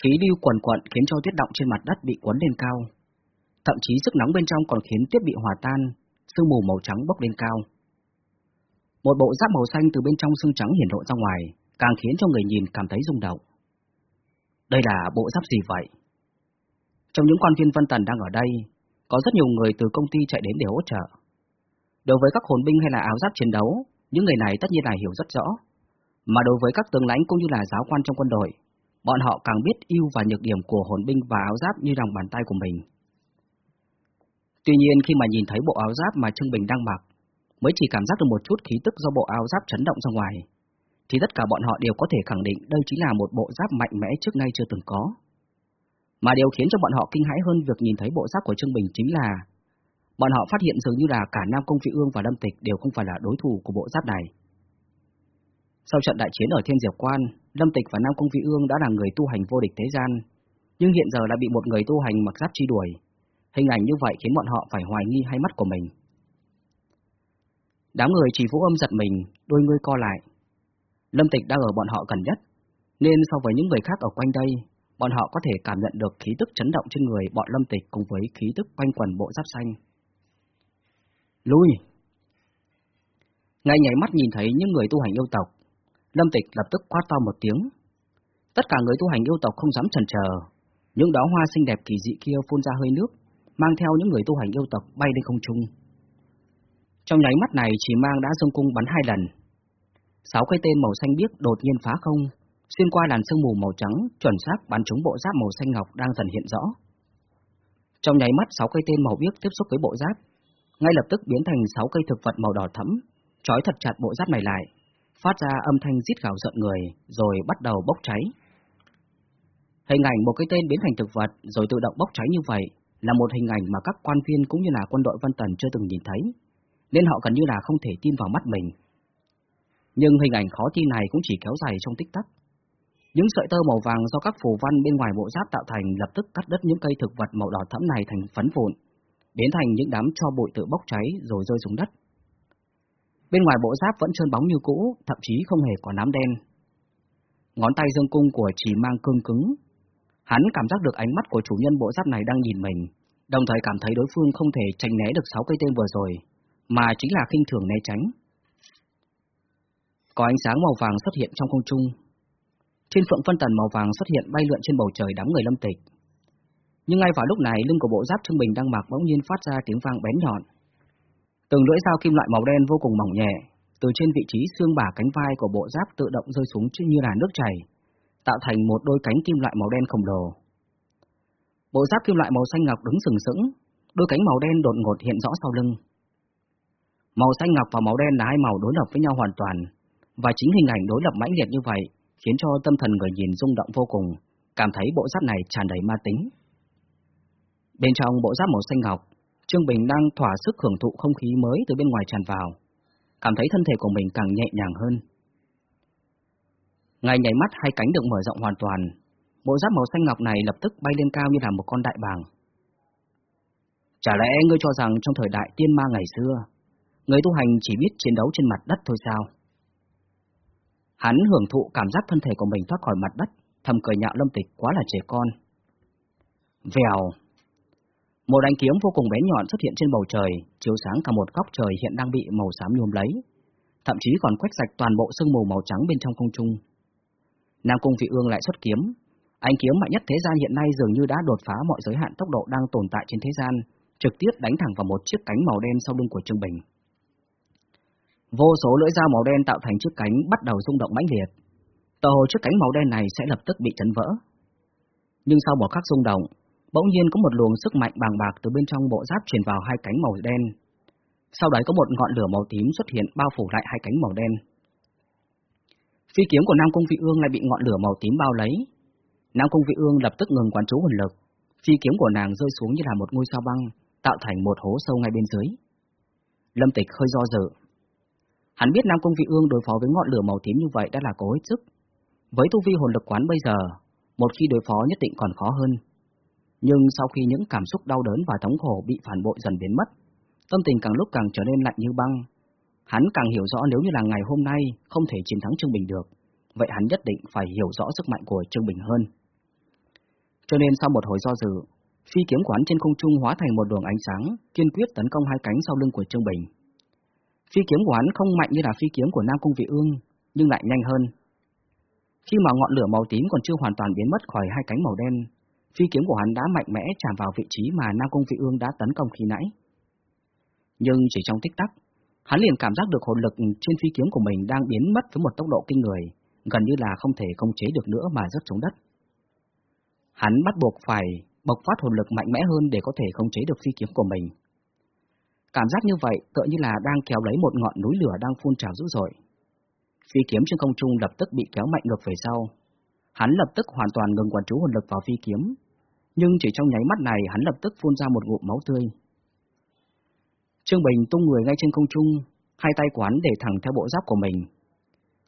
Khí lưu quần quận khiến cho tuyết động trên mặt đất bị cuốn lên cao. Thậm chí sức nóng bên trong còn khiến tuyết bị hòa tan, sương mù màu trắng bốc lên cao. Một bộ giáp màu xanh từ bên trong xương trắng hiển lộ ra ngoài, càng khiến cho người nhìn cảm thấy rung động. Đây là bộ giáp gì vậy? Trong những quan viên Vân Tần đang ở đây, có rất nhiều người từ công ty chạy đến để hỗ trợ. Đối với các hồn binh hay là áo giáp chiến đấu, những người này tất nhiên là hiểu rất rõ. Mà đối với các tướng lãnh cũng như là giáo quan trong quân đội, bọn họ càng biết ưu và nhược điểm của hồn binh và áo giáp như lòng bàn tay của mình. Tuy nhiên khi mà nhìn thấy bộ áo giáp mà Trương Bình đang mặc, mới chỉ cảm giác được một chút khí tức do bộ áo giáp chấn động ra ngoài, thì tất cả bọn họ đều có thể khẳng định đây chính là một bộ giáp mạnh mẽ trước nay chưa từng có. Mà điều khiến cho bọn họ kinh hãi hơn việc nhìn thấy bộ giáp của Trương Bình chính là bọn họ phát hiện dường như là cả Nam Công Vị Ương và Lâm Tịch đều không phải là đối thủ của bộ giáp này. Sau trận đại chiến ở Thiên Diệp Quan, Lâm Tịch và Nam cung Vị Ương đã là người tu hành vô địch thế gian, nhưng hiện giờ lại bị một người tu hành mặc giáp chi đuổi. Hình ảnh như vậy khiến bọn họ phải hoài nghi hai mắt của mình. Đám người chỉ vũ âm giật mình, đôi ngươi co lại. Lâm Tịch đang ở bọn họ gần nhất, nên so với những người khác ở quanh đây, bọn họ có thể cảm nhận được khí tức chấn động trên người bọn Lâm Tịch cùng với khí tức quanh quần bộ giáp xanh. Lui! Ngay nhảy mắt nhìn thấy những người tu hành yêu tộc, Lâm Tịch lập tức quát to một tiếng. Tất cả người tu hành yêu tộc không dám chần chờ, những đóa hoa xinh đẹp kỳ dị kia phun ra hơi nước, mang theo những người tu hành yêu tộc bay lên không trung. Trong nháy mắt này chỉ mang đã dương cung bắn hai lần. Sáu cây tên màu xanh biếc đột nhiên phá không, xuyên qua làn sương mù màu trắng, chuẩn xác bắn trúng bộ giáp màu xanh ngọc đang dần hiện rõ. Trong nháy mắt sáu cây tên màu biếc tiếp xúc với bộ giáp, ngay lập tức biến thành sáu cây thực vật màu đỏ thẫm, trói thật chặt bộ giáp này lại, phát ra âm thanh rít gào giận người, rồi bắt đầu bốc cháy. Hình ảnh một cái tên biến thành thực vật rồi tự động bốc cháy như vậy là một hình ảnh mà các quan viên cũng như là quân đội Vân Tần chưa từng nhìn thấy, nên họ gần như là không thể tin vào mắt mình. Nhưng hình ảnh khó tin này cũng chỉ kéo dài trong tích tắc. Những sợi tơ màu vàng do các phù văn bên ngoài bộ giáp tạo thành lập tức cắt đứt những cây thực vật màu đỏ thẫm này thành phấn vụn, biến thành những đám cho bụi tự bốc cháy rồi rơi xuống đất. Bên ngoài bộ giáp vẫn trơn bóng như cũ, thậm chí không hề có nám đen. Ngón tay dương cung của chỉ mang cương cứng. Hắn cảm giác được ánh mắt của chủ nhân bộ giáp này đang nhìn mình, đồng thời cảm thấy đối phương không thể tránh né được sáu cây tên vừa rồi, mà chính là khinh thường né tránh. Có ánh sáng màu vàng xuất hiện trong không trung. Trên phượng phân tần màu vàng xuất hiện bay lượn trên bầu trời đám người lâm tịch. Nhưng ngay vào lúc này, lưng của bộ giáp Trương Bình đang mặc bỗng nhiên phát ra tiếng vang bén nhọn. Từng lưỡi dao kim loại màu đen vô cùng mỏng nhẹ, từ trên vị trí xương bả cánh vai của bộ giáp tự động rơi xuống như là nước chảy, tạo thành một đôi cánh kim loại màu đen khổng lồ. Bộ giáp kim loại màu xanh ngọc đứng sừng sững, đôi cánh màu đen đột ngột hiện rõ sau lưng. Màu xanh ngọc và màu đen là hai màu đối lập với nhau hoàn toàn, và chính hình ảnh đối lập mãnh liệt như vậy khiến cho tâm thần người nhìn rung động vô cùng, cảm thấy bộ giáp này tràn đầy ma tính. Bên trong bộ giáp màu xanh ngọc, Trương Bình đang thỏa sức hưởng thụ không khí mới từ bên ngoài tràn vào, cảm thấy thân thể của mình càng nhẹ nhàng hơn. Ngay nhảy mắt hai cánh được mở rộng hoàn toàn, bộ giáp màu xanh ngọc này lập tức bay lên cao như là một con đại bàng. Chả lẽ ngươi cho rằng trong thời đại tiên ma ngày xưa, người tu hành chỉ biết chiến đấu trên mặt đất thôi sao? Hắn hưởng thụ cảm giác thân thể của mình thoát khỏi mặt đất, thầm cười nhạo lâm tịch quá là trẻ con. Vèo, một ánh kiếm vô cùng bé nhọn xuất hiện trên bầu trời, chiếu sáng cả một góc trời hiện đang bị màu xám nhuộm lấy, thậm chí còn quét sạch toàn bộ sương mù màu trắng bên trong không trung. Nam Cung Vị Ương lại xuất kiếm, ánh kiếm mạnh nhất thế gian hiện nay dường như đã đột phá mọi giới hạn tốc độ đang tồn tại trên thế gian, trực tiếp đánh thẳng vào một chiếc cánh màu đen sau lưng của Trương Bình. Vô số lưỡi dao màu đen tạo thành chiếc cánh bắt đầu rung động mãnh liệt. Tờ hồ chiếc cánh màu đen này sẽ lập tức bị chấn vỡ. Nhưng sau một khắc rung động, Bỗng nhiên có một luồng sức mạnh bàng bạc từ bên trong bộ giáp truyền vào hai cánh màu đen. Sau đấy có một ngọn lửa màu tím xuất hiện bao phủ lại hai cánh màu đen. Phi kiếm của Nam Cung Vị Ương lại bị ngọn lửa màu tím bao lấy. Nam Cung Vị Ương lập tức ngừng quán trú hồn lực. Phi kiếm của nàng rơi xuống như là một ngôi sao băng, tạo thành một hố sâu ngay bên dưới. Lâm Tịch hơi do dự. Hắn biết Nam Cung Vị Ương đối phó với ngọn lửa màu tím như vậy đã là cố hết sức. Với tu vi hồn lực quán bây giờ, một khi đối phó nhất định còn khó hơn. Nhưng sau khi những cảm xúc đau đớn và thống khổ bị phản bội dần biến mất, tâm tình càng lúc càng trở nên lạnh như băng. Hắn càng hiểu rõ nếu như là ngày hôm nay không thể chiến thắng Trương Bình được, vậy hắn nhất định phải hiểu rõ sức mạnh của Trương Bình hơn. Cho nên sau một hồi do dự, phi kiếm của hắn trên không trung hóa thành một đường ánh sáng, kiên quyết tấn công hai cánh sau lưng của Trương Bình. Phi kiếm của hắn không mạnh như là phi kiếm của Nam Cung Vị Ương, nhưng lại nhanh hơn. Khi mà ngọn lửa màu tím còn chưa hoàn toàn biến mất khỏi hai cánh màu đen, phi kiếm của hắn đã mạnh mẽ chạm vào vị trí mà Nam Cung Vị Ương đã tấn công khi nãy. Nhưng chỉ trong tích tắc, hắn liền cảm giác được hồn lực trên phi kiếm của mình đang biến mất với một tốc độ kinh người, gần như là không thể khống chế được nữa mà rớt xuống đất. Hắn bắt buộc phải bộc phát hồn lực mạnh mẽ hơn để có thể khống chế được phi kiếm của mình. Cảm giác như vậy tựa như là đang kéo lấy một ngọn núi lửa đang phun trào dữ dội. Phi kiếm trên không trung lập tức bị kéo mạnh ngược về sau. Hắn lập tức hoàn toàn ngừng quản chú hồn lực vào phi kiếm, nhưng chỉ trong nháy mắt này hắn lập tức phun ra một ngụm máu tươi. Trương Bình tung người ngay trên không trung, hai tay quán để thẳng theo bộ giáp của mình.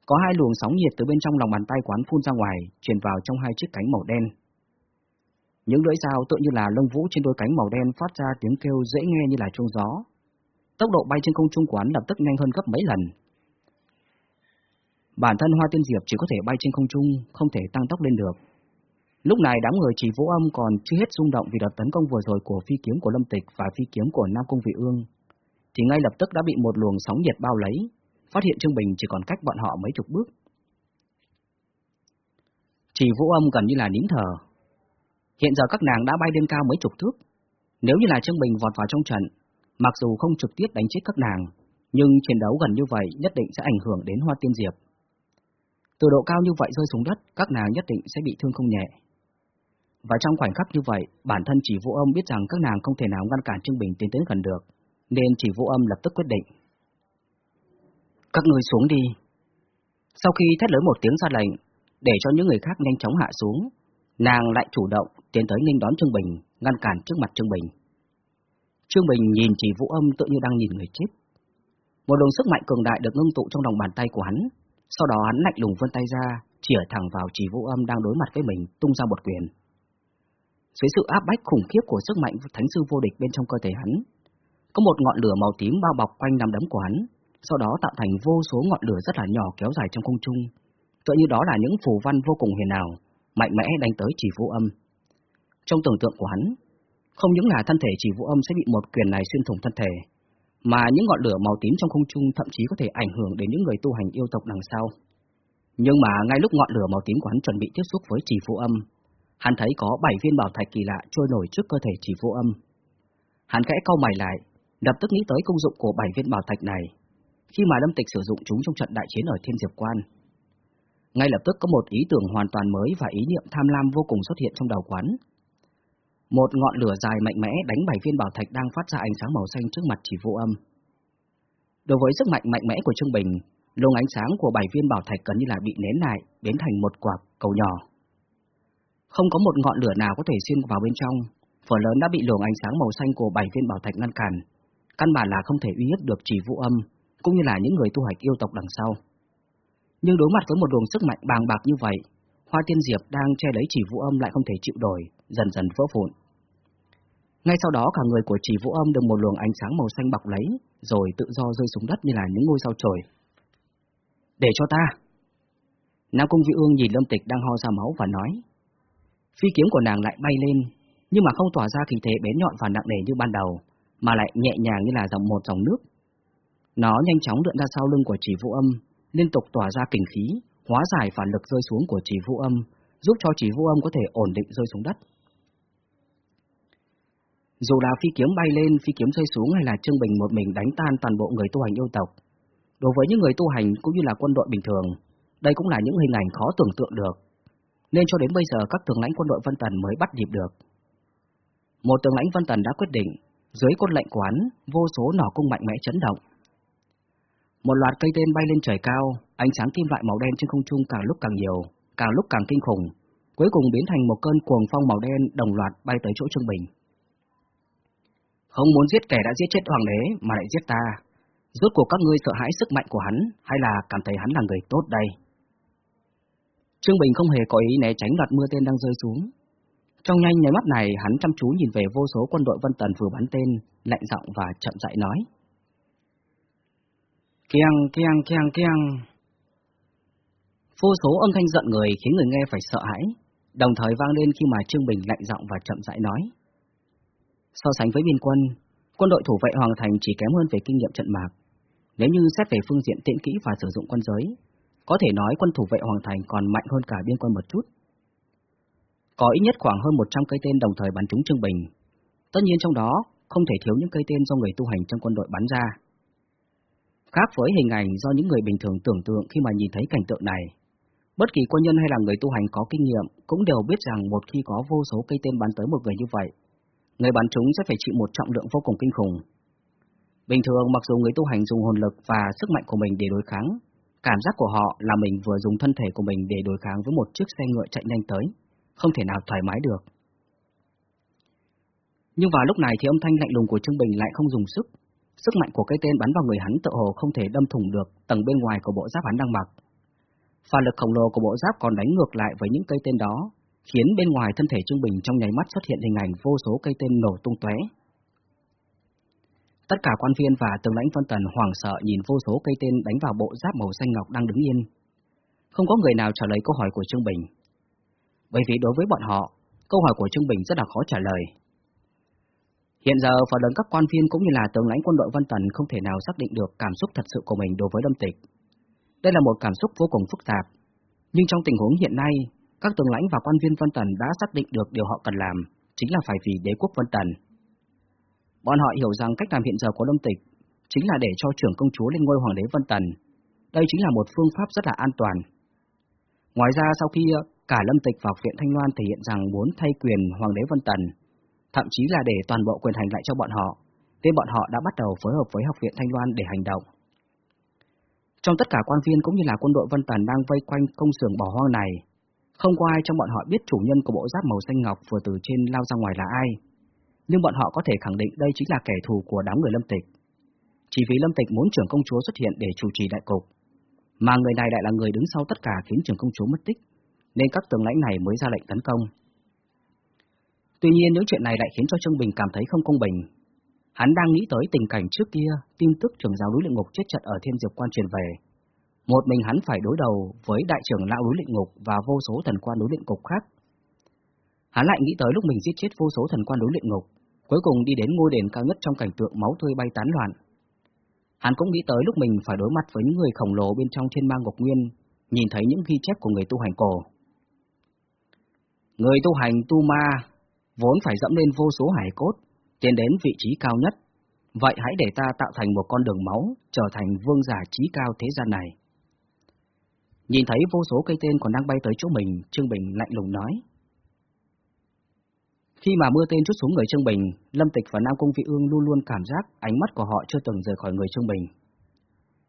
Có hai luồng sóng nhiệt từ bên trong lòng bàn tay quán phun ra ngoài, truyền vào trong hai chiếc cánh màu đen. Những lưỡi dao tự như là lông vũ trên đôi cánh màu đen phát ra tiếng kêu dễ nghe như là chuông gió. Tốc độ bay trên không trung quán lập tức nhanh hơn gấp mấy lần. Bản thân Hoa Tiên Diệp chỉ có thể bay trên không trung, không thể tăng tốc lên được. Lúc này đám người chỉ vũ âm còn chưa hết rung động vì đợt tấn công vừa rồi của phi kiếm của Lâm Tịch và phi kiếm của Nam Cung Vị Ương, thì ngay lập tức đã bị một luồng sóng nhiệt bao lấy, phát hiện Trương Bình chỉ còn cách bọn họ mấy chục bước. Chỉ vũ âm gần như là nín thở. Hiện giờ các nàng đã bay lên cao mấy chục thước. Nếu như là Trương Bình vọt vào trong trận, mặc dù không trực tiếp đánh chết các nàng, nhưng chiến đấu gần như vậy nhất định sẽ ảnh hưởng đến Hoa Tiên Diệp. Từ độ cao như vậy rơi xuống đất, các nàng nhất định sẽ bị thương không nhẹ. Và trong khoảnh khắc như vậy, bản thân chỉ vũ âm biết rằng các nàng không thể nào ngăn cản Trương Bình tiến tới gần được, nên chỉ vũ âm lập tức quyết định. Các người xuống đi. Sau khi thét lớn một tiếng ra lệnh, để cho những người khác nhanh chóng hạ xuống, nàng lại chủ động tiến tới nghênh đón Trương Bình, ngăn cản trước mặt Trương Bình. Trương Bình nhìn chỉ vũ âm tự như đang nhìn người chết. Một luồng sức mạnh cường đại được ngưng tụ trong lòng bàn tay của hắn, sau đó hắn lạnh lùng vươn tay ra, chỉa thẳng vào chỉ vũ âm đang đối mặt với mình, tung ra một quyền. Dưới sự áp bách khủng khiếp của sức mạnh thánh sư vô địch bên trong cơ thể hắn, có một ngọn lửa màu tím bao bọc quanh nằm đấm của hắn, sau đó tạo thành vô số ngọn lửa rất là nhỏ kéo dài trong không trung, tựa như đó là những phù văn vô cùng huyền ảo, mạnh mẽ đánh tới chỉ vũ âm. Trong tưởng tượng của hắn, không những là thân thể chỉ vũ âm sẽ bị một quyền này xuyên thủng thân thể, mà những ngọn lửa màu tím trong không trung thậm chí có thể ảnh hưởng đến những người tu hành yêu tộc đằng sau. Nhưng mà ngay lúc ngọn lửa màu tím của hắn chuẩn bị tiếp xúc với chỉ vũ âm, hắn thấy có bảy viên bảo thạch kỳ lạ trôi nổi trước cơ thể chỉ vũ âm. Hắn kẽ cau mày lại, lập tức nghĩ tới công dụng của bảy viên bảo thạch này, khi mà Lâm Tịch sử dụng chúng trong trận đại chiến ở Thiên Diệp Quan. Ngay lập tức có một ý tưởng hoàn toàn mới và ý niệm tham lam vô cùng xuất hiện trong đầu quán. Một ngọn lửa dài mạnh mẽ đánh bảy viên bảo thạch đang phát ra ánh sáng màu xanh trước mặt chỉ vô âm. Đối với sức mạnh mạnh mẽ của Trương Bình, luồng ánh sáng của bảy viên bảo thạch gần như là bị nén lại, biến thành một quả cầu nhỏ. Không có một ngọn lửa nào có thể xuyên vào bên trong, phần lớn đã bị luồng ánh sáng màu xanh của bảy viên bảo thạch ngăn cản, căn bản là không thể uy hiếp được chỉ vũ âm, cũng như là những người tu hành yêu tộc đằng sau. Nhưng đối mặt với một luồng sức mạnh bàng bạc như vậy, Hoa Tiên Diệp đang che lấy chỉ vũ âm lại không thể chịu đổi, dần dần vỡ vụn. Ngay sau đó cả người của chỉ vũ âm được một luồng ánh sáng màu xanh bọc lấy, rồi tự do rơi xuống đất như là những ngôi sao trời. Để cho ta! Nam Cung Vị Ương nhìn Lâm Tịch đang ho ra máu và nói. Phi kiếm của nàng lại bay lên, nhưng mà không tỏa ra khí thế bén nhọn và nặng nề như ban đầu, mà lại nhẹ nhàng như là dòng một dòng nước. Nó nhanh chóng lượn ra sau lưng của chỉ vũ âm, liên tục tỏa ra kình khí, hóa giải phản lực rơi xuống của chỉ vũ âm, giúp cho chỉ vũ âm có thể ổn định rơi xuống đất. Dù là phi kiếm bay lên, phi kiếm rơi xuống hay là Trương Bình một mình đánh tan toàn bộ người tu hành yêu tộc, đối với những người tu hành cũng như là quân đội bình thường, đây cũng là những hình ảnh khó tưởng tượng được. Nên cho đến bây giờ các tướng lãnh quân đội Vân Tần mới bắt nhịp được. Một tướng lãnh Vân Tần đã quyết định, dưới quân lệnh quán, vô số nỏ cung mạnh mẽ chấn động. Một loạt cây tên bay lên trời cao, ánh sáng kim loại màu đen trên không trung càng lúc càng nhiều, càng lúc càng kinh khủng, cuối cùng biến thành một cơn cuồng phong màu đen đồng loạt bay tới chỗ Trương Bình. Không muốn giết kẻ đã giết chết hoàng đế mà lại giết ta. Rốt cuộc các ngươi sợ hãi sức mạnh của hắn hay là cảm thấy hắn là người tốt đây? Trương Bình không hề có ý né tránh loạt mưa tên đang rơi xuống. Trong nhanh nháy mắt này, hắn chăm chú nhìn về vô số quân đội Vân Tần vừa bắn tên, lạnh giọng và chậm rãi nói. Keng, keng, keng, keng. Vô số âm thanh giận người khiến người nghe phải sợ hãi, đồng thời vang lên khi mà Trương Bình lạnh giọng và chậm rãi nói. So sánh với biên quân, quân đội thủ vệ Hoàng Thành chỉ kém hơn về kinh nghiệm trận mạc. Nếu như xét về phương diện tiện kỹ và sử dụng quân giới, có thể nói quân thủ vệ Hoàng Thành còn mạnh hơn cả biên quân một chút. Có ít nhất khoảng hơn 100 cây tên đồng thời bắn trúng Trương Bình. Tất nhiên trong đó không thể thiếu những cây tên do người tu hành trong quân đội bắn ra. Khác với hình ảnh do những người bình thường tưởng tượng khi mà nhìn thấy cảnh tượng này, bất kỳ quân nhân hay là người tu hành có kinh nghiệm cũng đều biết rằng một khi có vô số cây tên bắn tới một người như vậy, người bắn chúng sẽ phải chịu một trọng lượng vô cùng kinh khủng. Bình thường mặc dù người tu hành dùng hồn lực và sức mạnh của mình để đối kháng, cảm giác của họ là mình vừa dùng thân thể của mình để đối kháng với một chiếc xe ngựa chạy nhanh tới, không thể nào thoải mái được. Nhưng vào lúc này thì âm thanh lạnh lùng của Trương Bình lại không dùng sức. Sức mạnh của cây tên bắn vào người hắn tự hồ không thể đâm thủng được tầng bên ngoài của bộ giáp hắn đang mặc. Phà lực khổng lồ của bộ giáp còn đánh ngược lại với những cây tên đó, khiến bên ngoài thân thể Trương Bình trong nháy mắt xuất hiện hình ảnh vô số cây tên nổ tung tóe. Tất cả quan viên và tướng lãnh phân tần hoảng sợ nhìn vô số cây tên đánh vào bộ giáp màu xanh ngọc đang đứng yên. Không có người nào trả lời câu hỏi của Trương Bình. Bởi vì đối với bọn họ, câu hỏi của Trương Bình rất là khó trả lời. Hiện giờ phần lớn các quan viên cũng như là tướng lãnh quân đội Vân Tần không thể nào xác định được cảm xúc thật sự của mình đối với Lâm Tịch. Đây là một cảm xúc vô cùng phức tạp. Nhưng trong tình huống hiện nay, các tướng lãnh và quan viên Vân Tần đã xác định được điều họ cần làm, chính là phải vì đế quốc Vân Tần. Bọn họ hiểu rằng cách làm hiện giờ của Lâm Tịch chính là để cho trưởng công chúa lên ngôi hoàng đế Vân Tần. Đây chính là một phương pháp rất là an toàn. Ngoài ra sau khi ờ, cả Lâm Tịch và Viện Thanh Loan thể hiện rằng muốn thay quyền hoàng đế Vân Tần, thậm chí là để toàn bộ quyền hành lại cho bọn họ, nên bọn họ đã bắt đầu phối hợp với Học viện Thanh Loan để hành động. Trong tất cả quan viên cũng như là quân đội Vân Tần đang vây quanh công xưởng bỏ hoang này, không có ai trong bọn họ biết chủ nhân của bộ giáp màu xanh ngọc vừa từ trên lao ra ngoài là ai, nhưng bọn họ có thể khẳng định đây chính là kẻ thù của đám người Lâm Tịch. Chỉ vì Lâm Tịch muốn trưởng công chúa xuất hiện để chủ trì đại cục, mà người này lại là người đứng sau tất cả khiến trưởng công chúa mất tích, nên các tướng lãnh này mới ra lệnh tấn công. Tuy nhiên những chuyện này lại khiến cho Trương Bình cảm thấy không công bình. Hắn đang nghĩ tới tình cảnh trước kia, tin tức trưởng giáo núi luyện ngục chết trận ở Thiên Diệp Quan truyền về. Một mình hắn phải đối đầu với đại trưởng lão núi luyện ngục và vô số thần quan núi luyện ngục khác. Hắn lại nghĩ tới lúc mình giết chết vô số thần quan núi luyện ngục, cuối cùng đi đến ngôi đền cao nhất trong cảnh tượng máu tươi bay tán loạn. Hắn cũng nghĩ tới lúc mình phải đối mặt với những người khổng lồ bên trong thiên ma ngục nguyên, nhìn thấy những ghi chép của người tu hành cổ. Người tu hành tu ma vốn phải dẫm lên vô số hải cốt, tiến đến vị trí cao nhất. Vậy hãy để ta tạo thành một con đường máu, trở thành vương giả trí cao thế gian này. Nhìn thấy vô số cây tên còn đang bay tới chỗ mình, Trương Bình lạnh lùng nói. Khi mà mưa tên chút xuống người Trương Bình, Lâm Tịch và Nam Cung Vị Ương luôn luôn cảm giác ánh mắt của họ chưa từng rời khỏi người Trương Bình.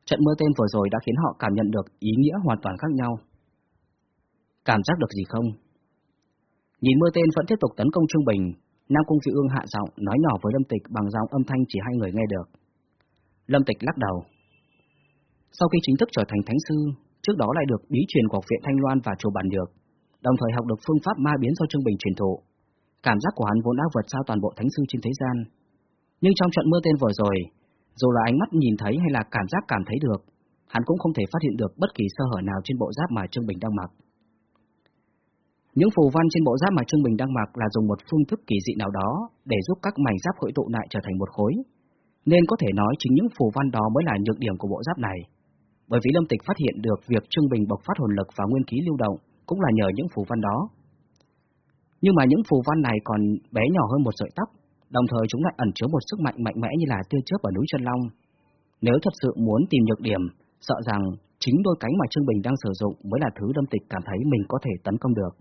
Trận mưa tên vừa rồi đã khiến họ cảm nhận được ý nghĩa hoàn toàn khác nhau. Cảm giác được gì không? Nhìn mưa tên vẫn tiếp tục tấn công Trương Bình, Nam Cung Vị Ương hạ giọng nói nhỏ với Lâm Tịch bằng giọng âm thanh chỉ hai người nghe được. Lâm Tịch lắc đầu. Sau khi chính thức trở thành thánh sư, trước đó lại được bí truyền của viện Thanh Loan và chùa Bản Được, đồng thời học được phương pháp ma biến do Trương Bình truyền thụ. Cảm giác của hắn vốn đã vượt xa toàn bộ thánh sư trên thế gian. Nhưng trong trận mưa tên vừa rồi, dù là ánh mắt nhìn thấy hay là cảm giác cảm thấy được, hắn cũng không thể phát hiện được bất kỳ sơ hở nào trên bộ giáp mà Trương Bình đang mặc. Những phù văn trên bộ giáp mà Trương Bình đang mặc là dùng một phương thức kỳ dị nào đó để giúp các mảnh giáp hội tụ lại trở thành một khối. Nên có thể nói chính những phù văn đó mới là nhược điểm của bộ giáp này. Bởi vì Lâm Tịch phát hiện được việc Trương Bình bộc phát hồn lực và nguyên khí lưu động cũng là nhờ những phù văn đó. Nhưng mà những phù văn này còn bé nhỏ hơn một sợi tóc, đồng thời chúng lại ẩn chứa một sức mạnh mạnh mẽ như là tia chớp ở núi chân long. Nếu thật sự muốn tìm nhược điểm, sợ rằng chính đôi cánh mà Trương Bình đang sử dụng mới là thứ Lâm Tịch cảm thấy mình có thể tấn công được.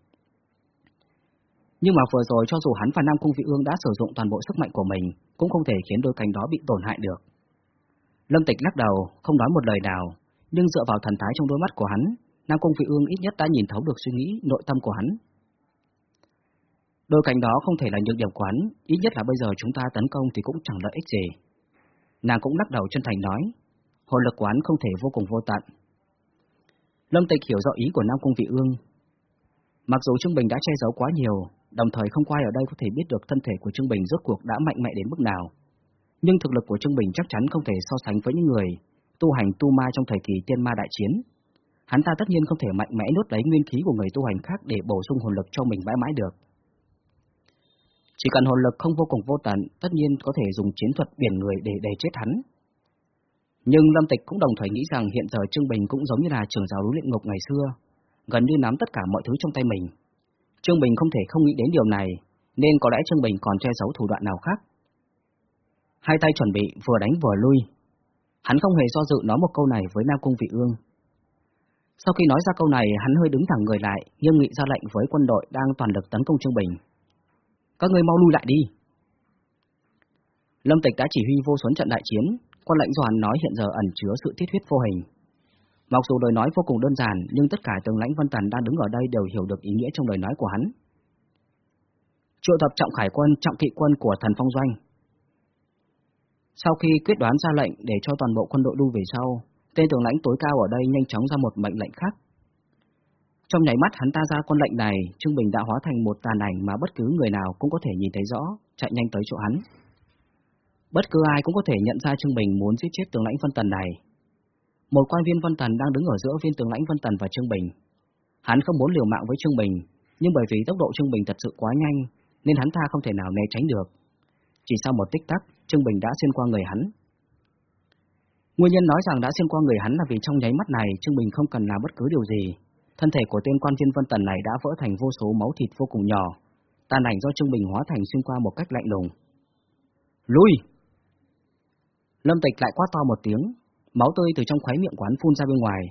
Nhưng mà vừa rồi cho dù hắn và Nam Cung Vị Ương đã sử dụng toàn bộ sức mạnh của mình, cũng không thể khiến đôi cánh đó bị tổn hại được. Lâm Tịch lắc đầu, không nói một lời nào, nhưng dựa vào thần thái trong đôi mắt của hắn, Nam Cung Vị Ương ít nhất đã nhìn thấu được suy nghĩ, nội tâm của hắn. Đôi cánh đó không thể là nhược điểm quán, ít nhất là bây giờ chúng ta tấn công thì cũng chẳng lợi ích gì. Nàng cũng lắc đầu chân thành nói, hồn lực quán không thể vô cùng vô tận. Lâm Tịch hiểu rõ ý của Nam Cung Vị Ương. Mặc dù Trương Bình đã che giấu quá nhiều, đồng thời không có ai ở đây có thể biết được thân thể của Trương Bình rốt cuộc đã mạnh mẽ đến mức nào. Nhưng thực lực của Trương Bình chắc chắn không thể so sánh với những người tu hành tu ma trong thời kỳ tiên ma đại chiến. hắn ta tất nhiên không thể mạnh mẽ nuốt lấy nguyên khí của người tu hành khác để bổ sung hồn lực cho mình mãi mãi được. Chỉ cần hồn lực không vô cùng vô tận, tất nhiên có thể dùng chiến thuật biển người để đè chết hắn. Nhưng Lâm Tịch cũng đồng thời nghĩ rằng hiện giờ Trương Bình cũng giống như là trưởng giáo luyện ngục ngày xưa, gần như nắm tất cả mọi thứ trong tay mình. Trương Bình không thể không nghĩ đến điều này, nên có lẽ Trương Bình còn che giấu thủ đoạn nào khác. Hai tay chuẩn bị vừa đánh vừa lui. Hắn không hề do dự nói một câu này với Nam Cung Vị Ương. Sau khi nói ra câu này, hắn hơi đứng thẳng người lại, nhưng nghị ra lệnh với quân đội đang toàn lực tấn công Trương Bình. Các người mau lui lại đi. Lâm Tịch đã chỉ huy vô số trận đại chiến, quân lãnh Doàn nói hiện giờ ẩn chứa sự thiết huyết vô hình. Mặc dù lời nói vô cùng đơn giản, nhưng tất cả tướng lãnh Vân Tần đang đứng ở đây đều hiểu được ý nghĩa trong lời nói của hắn. Triệu tập trọng khải quân, trọng kỵ quân của thần phong doanh. Sau khi quyết đoán ra lệnh để cho toàn bộ quân đội lui về sau, tên tướng lãnh tối cao ở đây nhanh chóng ra một mệnh lệnh khác. Trong nháy mắt hắn ta ra con lệnh này, Trương Bình đã hóa thành một tàn ảnh mà bất cứ người nào cũng có thể nhìn thấy rõ, chạy nhanh tới chỗ hắn. Bất cứ ai cũng có thể nhận ra Trương Bình muốn giết chết tướng lãnh Vân Tần này. Một quan viên Vân Tần đang đứng ở giữa viên tướng lãnh Vân Tần và Trương Bình. Hắn không muốn liều mạng với Trương Bình, nhưng bởi vì tốc độ Trương Bình thật sự quá nhanh, nên hắn ta không thể nào né tránh được. Chỉ sau một tích tắc, Trương Bình đã xuyên qua người hắn. Nguyên nhân nói rằng đã xuyên qua người hắn là vì trong nháy mắt này Trương Bình không cần làm bất cứ điều gì. Thân thể của tên quan viên Vân Tần này đã vỡ thành vô số máu thịt vô cùng nhỏ, tàn ảnh do Trương Bình hóa thành xuyên qua một cách lạnh lùng. Lui! Lâm Tịch lại quát to một tiếng, máu tươi từ trong khóe miệng quán phun ra bên ngoài.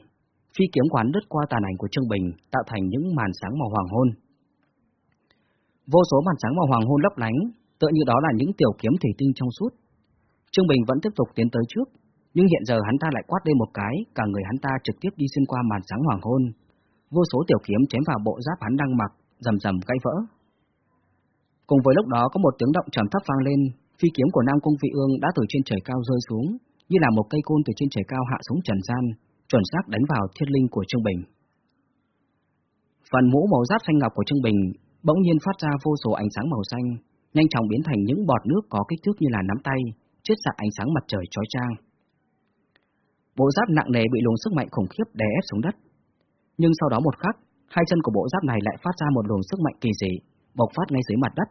Phi kiếm quán đứt qua tàn ảnh của Trương Bình, tạo thành những màn sáng màu hoàng hôn. Vô số màn sáng màu hoàng hôn lấp lánh, tựa như đó là những tiểu kiếm thủy tinh trong suốt. Trương Bình vẫn tiếp tục tiến tới trước, nhưng hiện giờ hắn ta lại quát lên một cái, cả người hắn ta trực tiếp đi xuyên qua màn sáng hoàng hôn. Vô số tiểu kiếm chém vào bộ giáp hắn đang mặc, rầm rầm gãy vỡ. Cùng với lúc đó có một tiếng động trầm thấp vang lên, phi kiếm của Nam Cung Vị Ương đã từ trên trời cao rơi xuống, như là một cây côn từ trên trời cao hạ xuống trần gian, chuẩn xác đánh vào thiên linh của Trương Bình. Phần mũ màu giáp xanh ngọc của Trương Bình bỗng nhiên phát ra vô số ánh sáng màu xanh, nhanh chóng biến thành những bọt nước có kích thước như là nắm tay, chiết xạ ánh sáng mặt trời chói chang. Bộ giáp nặng nề bị luồng sức mạnh khủng khiếp đè ép xuống đất. Nhưng sau đó một khắc, hai chân của bộ giáp này lại phát ra một luồng sức mạnh kỳ dị, bộc phát ngay dưới mặt đất.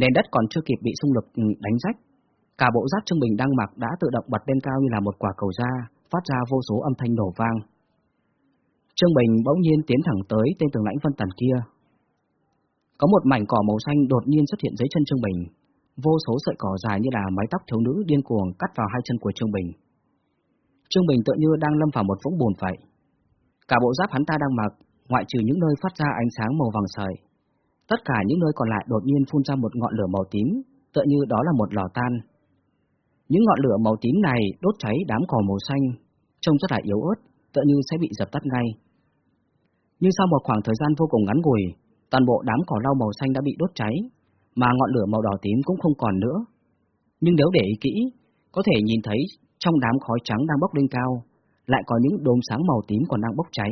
Nền đất còn chưa kịp bị xung lực đánh rách, cả bộ giáp Trương Bình đang mặc đã tự động bật lên cao như là một quả cầu da, phát ra vô số âm thanh nổ vang. Trương Bình bỗng nhiên tiến thẳng tới tên tường lãnh Vân Tần kia, có một mảnh cỏ màu xanh đột nhiên xuất hiện dưới chân Trương Bình, vô số sợi cỏ dài như là mái tóc thiếu nữ điên cuồng cắt vào hai chân của Trương Bình. Trương Bình tự như đang lâm vào một vũng bùn vậy. Cả bộ giáp hắn ta đang mặc, ngoại trừ những nơi phát ra ánh sáng màu vàng sợi. Tất cả những nơi còn lại đột nhiên phun ra một ngọn lửa màu tím, tựa như đó là một lò tan. Những ngọn lửa màu tím này đốt cháy đám cỏ màu xanh, trông rất là yếu ớt, tựa như sẽ bị dập tắt ngay. Nhưng sau một khoảng thời gian vô cùng ngắn ngủi, Toàn bộ đám cỏ lau màu xanh đã bị đốt cháy, mà ngọn lửa màu đỏ tím cũng không còn nữa. Nhưng nếu để ý kỹ, có thể nhìn thấy trong đám khói trắng đang bốc lên cao, lại có những đốm sáng màu tím còn đang bốc cháy.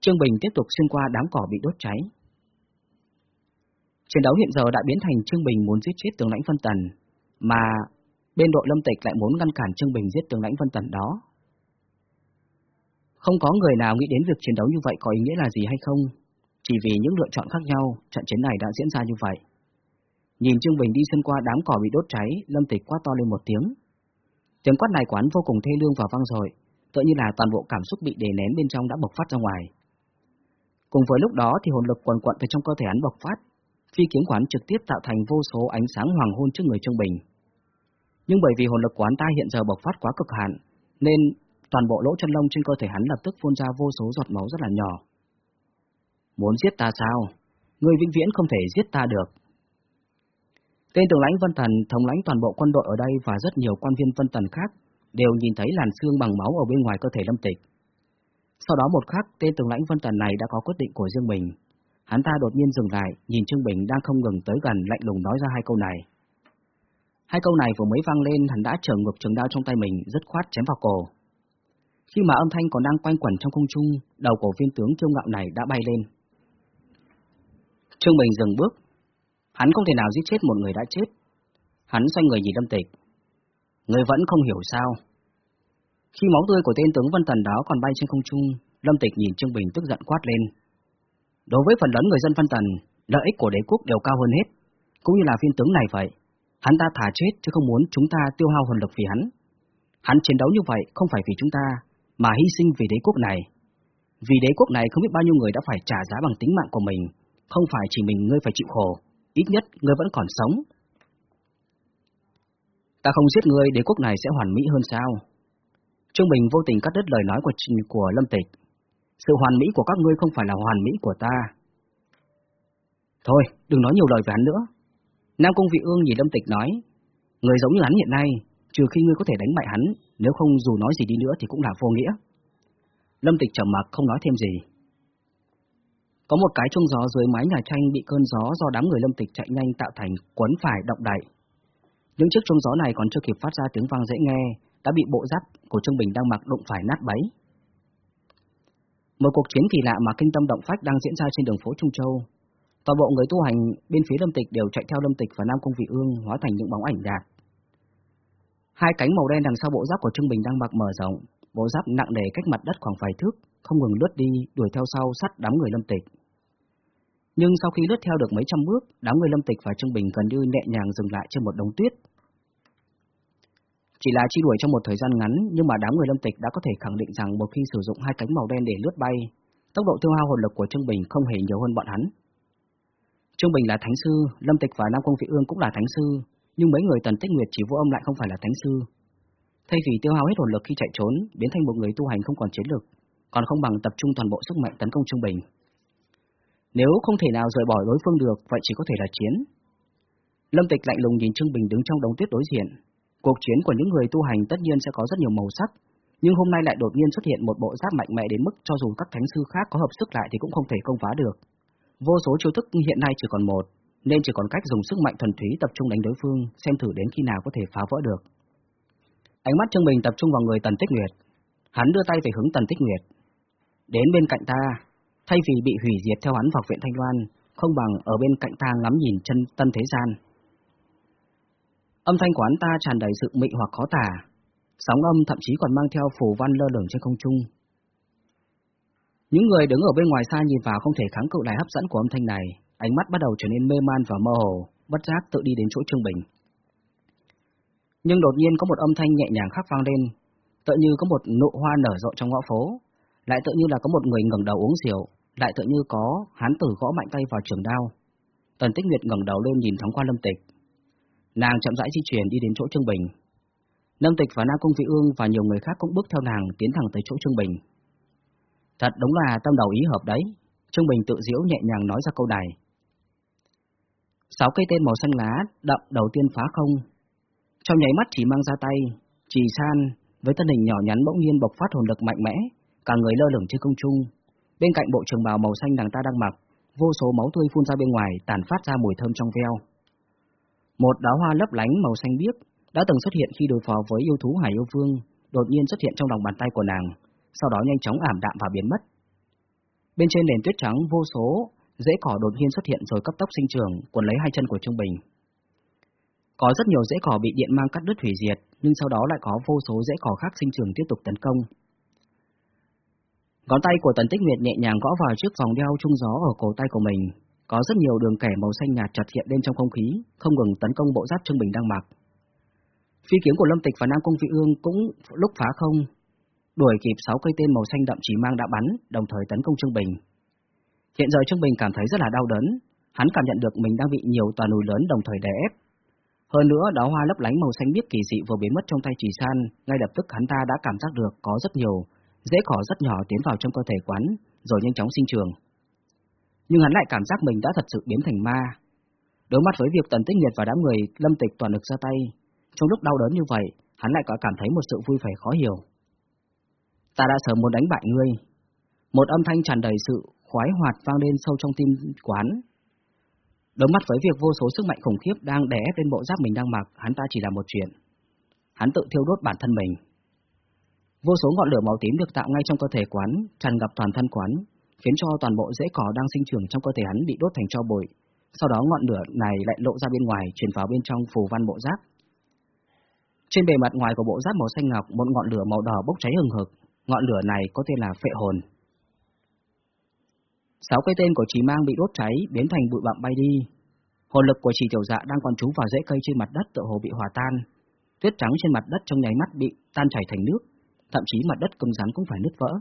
Trương Bình tiếp tục xuyên qua đám cỏ bị đốt cháy. Chiến đấu hiện giờ đã biến thành Trương Bình muốn giết chết tướng lãnh Vân Tần, mà bên đội Lâm Tịch lại muốn ngăn cản Trương Bình giết tướng lãnh Vân Tần đó. Không có người nào nghĩ đến việc chiến đấu như vậy có ý nghĩa là gì hay không, chỉ vì những lựa chọn khác nhau, trận chiến này đã diễn ra như vậy. Nhìn Trương Bình đi xuyên qua đám cỏ bị đốt cháy, Lâm Tịch quát to lên một tiếng. Tiếng quát này quán vô cùng thê lương và vang dội, tựa như là toàn bộ cảm xúc bị đè nén bên trong đã bộc phát ra ngoài. Cùng với lúc đó thì hồn lực quần quận từ trong cơ thể hắn bộc phát, phi kiếm quán trực tiếp tạo thành vô số ánh sáng hoàng hôn trước người Trương Bình. Nhưng bởi vì hồn lực quán ta hiện giờ bộc phát quá cực hạn, nên toàn bộ lỗ chân lông trên cơ thể hắn lập tức phun ra vô số giọt máu rất là nhỏ. Muốn giết ta sao? Ngươi vĩnh viễn không thể giết ta được. Tên tướng lãnh Vân thần thống lãnh toàn bộ quân đội ở đây và rất nhiều quan viên Vân thần khác đều nhìn thấy làn xương bằng máu ở bên ngoài cơ thể Lâm Tịch. Sau đó một khắc, tên tướng lãnh Vân Tần này đã có quyết định của riêng mình. Hắn ta đột nhiên dừng lại, nhìn Trương Bình đang không ngừng tới gần lạnh lùng nói ra hai câu này. Hai câu này vừa mới vang lên, hắn đã trở ngược trường đao trong tay mình, rất khoát chém vào cổ. Khi mà âm thanh còn đang quanh quẩn trong không trung, đầu của viên tướng kiêu ngạo này đã bay lên. Trương Bình dừng bước. Hắn không thể nào giết chết một người đã chết. Hắn xoay người nhìn Lâm Tịch. Người vẫn không hiểu sao. Khi máu tươi của tên tướng Vân Tần đó còn bay trên không trung, Lâm Tịch nhìn Trương Bình tức giận quát lên. Đối với phần lớn người dân Vân Tần, lợi ích của đế quốc đều cao hơn hết, cũng như là viên tướng này vậy. Hắn ta thả chết chứ không muốn chúng ta tiêu hao hồn lực vì hắn. Hắn chiến đấu như vậy không phải vì chúng ta, mà hy sinh vì đế quốc này. Vì đế quốc này không biết bao nhiêu người đã phải trả giá bằng tính mạng của mình, không phải chỉ mình ngươi phải chịu khổ, ít nhất ngươi vẫn còn sống. Ta không giết ngươi, đế quốc này sẽ hoàn mỹ hơn sao? Trương Bình vô tình cắt đứt lời nói của của Lâm Tịch. Sự hoàn mỹ của các ngươi không phải là hoàn mỹ của ta. Thôi, đừng nói nhiều lời về hắn nữa. Nam Cung Vị Ương nhìn Lâm Tịch nói, người giống như hắn hiện nay, trừ khi ngươi có thể đánh bại hắn, nếu không dù nói gì đi nữa thì cũng là vô nghĩa. Lâm Tịch trầm mặc không nói thêm gì. Có một cái trông gió dưới mái nhà tranh bị cơn gió do đám người Lâm Tịch chạy nhanh tạo thành quấn phải động đậy. Những chiếc trống gió này còn chưa kịp phát ra tiếng vang dễ nghe, đã bị bộ giáp của Trương Bình đang mặc đụng phải nát bấy. Một cuộc chiến kỳ lạ mà kinh tâm động phách đang diễn ra trên đường phố Trung Châu. Toàn bộ người tu hành bên phía Lâm Tịch đều chạy theo Lâm Tịch và Nam Cung Vị Ương hóa thành những bóng ảnh đạt. Hai cánh màu đen đằng sau bộ giáp của Trương Bình đang mặc mở rộng, bộ giáp nặng nề cách mặt đất khoảng vài thước, không ngừng lướt đi, đuổi theo sau sát đám người Lâm Tịch. Nhưng sau khi lướt theo được mấy trăm bước, đám người Lâm Tịch và Trương Bình gần như nhẹ nhàng dừng lại trên một đống tuyết. Chỉ là chi đuổi trong một thời gian ngắn, nhưng mà đám người Lâm Tịch đã có thể khẳng định rằng một khi sử dụng hai cánh màu đen để lướt bay, tốc độ tiêu hao hồn lực của Trương Bình không hề nhiều hơn bọn hắn. Trương Bình là thánh sư, Lâm Tịch và Nam Công Vị Ương cũng là thánh sư, nhưng mấy người Tần Tích Nguyệt chỉ vô âm lại không phải là thánh sư. Thay vì tiêu hao hết hồn lực khi chạy trốn, biến thành một người tu hành không còn chiến lực, còn không bằng tập trung toàn bộ sức mạnh tấn công Trương Bình. Nếu không thể nào rời bỏ đối phương được, vậy chỉ có thể là chiến. Lâm Tịch lạnh lùng nhìn Trương Bình đứng trong đống tuyết đối diện. Cuộc chiến của những người tu hành tất nhiên sẽ có rất nhiều màu sắc, nhưng hôm nay lại đột nhiên xuất hiện một bộ giáp mạnh mẽ đến mức cho dù các thánh sư khác có hợp sức lại thì cũng không thể công phá được. Vô số chiêu thức hiện nay chỉ còn một, nên chỉ còn cách dùng sức mạnh thuần túy tập trung đánh đối phương, xem thử đến khi nào có thể phá vỡ được. Ánh mắt Trương Bình tập trung vào người Tần Tích Nguyệt. Hắn đưa tay về hướng Tần Tích Nguyệt. Đến bên cạnh ta, thay vì bị hủy diệt theo hắn vào viện Thanh Loan, không bằng ở bên cạnh ta ngắm nhìn chân tân thế gian. Âm thanh của hắn ta tràn đầy sự mị hoặc khó tả, sóng âm thậm chí còn mang theo phù văn lơ lửng trên không trung. Những người đứng ở bên ngoài xa nhìn vào không thể kháng cự lại hấp dẫn của âm thanh này, ánh mắt bắt đầu trở nên mê man và mơ hồ, bất giác tự đi đến chỗ Trương Bình. Nhưng đột nhiên có một âm thanh nhẹ nhàng khác vang lên, tự như có một nụ hoa nở rộ trong ngõ phố, lại tự như là có một người ngẩng đầu uống rượu, lại tự như có hán tử gõ mạnh tay vào trường đao. Tần Tích Nguyệt ngẩng đầu lên nhìn thoáng qua Lâm Tịch. Nàng chậm rãi di chuyển đi đến chỗ Trương Bình. Lâm Tịch và Na Cung Vị Ương và nhiều người khác cũng bước theo nàng tiến thẳng tới chỗ Trương Bình. Thật đúng là tâm đầu ý hợp đấy, Trương Bình tự diễu nhẹ nhàng nói ra câu này. Sáu cây tên màu xanh lá đậm đầu tiên phá không. Trong nháy mắt chỉ mang ra tay, chỉ san với thân hình nhỏ nhắn bỗng nhiên bộc phát hồn lực mạnh mẽ, cả người lơ lửng trên không trung. Bên cạnh bộ trường bào màu xanh nàng ta đang mặc, vô số máu tươi phun ra bên ngoài, tàn phát ra mùi thơm trong veo. Một đóa hoa lấp lánh màu xanh biếc đã từng xuất hiện khi đối phó với yêu thú Hải Yêu Vương, đột nhiên xuất hiện trong lòng bàn tay của nàng, sau đó nhanh chóng ảm đạm và biến mất. Bên trên nền tuyết trắng vô số rễ cỏ đột nhiên xuất hiện rồi cấp tốc sinh trưởng, cuốn lấy hai chân của Trung Bình. Có rất nhiều rễ cỏ bị điện mang cắt đứt hủy diệt, nhưng sau đó lại có vô số rễ cỏ khác sinh trưởng tiếp tục tấn công. Ngón tay của Tần Tích Nguyệt nhẹ nhàng gõ vào chiếc vòng đeo trung gió ở cổ tay của mình, có rất nhiều đường kẻ màu xanh nhạt chợt hiện lên trong không khí, không ngừng tấn công bộ giáp Trương Bình đang mặc. Phi kiếm của Lâm Tịch và Nam Cung Vị Ương cũng lúc phá không, đuổi kịp sáu cây tên màu xanh đậm chỉ mang đã bắn, đồng thời tấn công Trương Bình. Hiện giờ Trương Bình cảm thấy rất là đau đớn, hắn cảm nhận được mình đang bị nhiều tòa núi lớn đồng thời đè ép. Hơn nữa, đó hoa lấp lánh màu xanh biếc kỳ dị vừa biến mất trong tay Chỉ San, ngay lập tức hắn ta đã cảm giác được có rất nhiều rễ cỏ rất nhỏ tiến vào trong cơ thể quán, rồi nhanh chóng sinh trường. Nhưng hắn lại cảm giác mình đã thật sự biến thành ma. Đối mặt với việc Tần Tích Nhiệt và đám người lâm tịch toàn lực ra tay, trong lúc đau đớn như vậy, hắn lại có cảm thấy một sự vui vẻ khó hiểu. Ta đã sớm muốn đánh bại ngươi. Một âm thanh tràn đầy sự khoái hoạt vang lên sâu trong tim quán. Đối mắt với việc vô số sức mạnh khủng khiếp đang đè ép lên bộ giáp mình đang mặc, hắn ta chỉ là một chuyện. Hắn tự thiêu đốt bản thân mình. Vô số ngọn lửa màu tím được tạo ngay trong cơ thể quán, tràn ngập toàn thân quán, khiến cho toàn bộ rễ cỏ đang sinh trưởng trong cơ thể hắn bị đốt thành tro bụi. Sau đó ngọn lửa này lại lộ ra bên ngoài, truyền vào bên trong phù văn bộ giáp. Trên bề mặt ngoài của bộ giáp màu xanh ngọc, một ngọn lửa màu đỏ bốc cháy hừng hực. Ngọn lửa này có tên là phệ hồn. Sáu cây tên của chỉ mang bị đốt cháy, biến thành bụi bặm bay đi. Hồn lực của chỉ tiểu dạ đang còn trú vào rễ cây trên mặt đất tựa hồ bị hòa tan. Tuyết trắng trên mặt đất trong nháy mắt bị tan chảy thành nước, thậm chí mặt đất cứng rắn cũng phải nứt vỡ.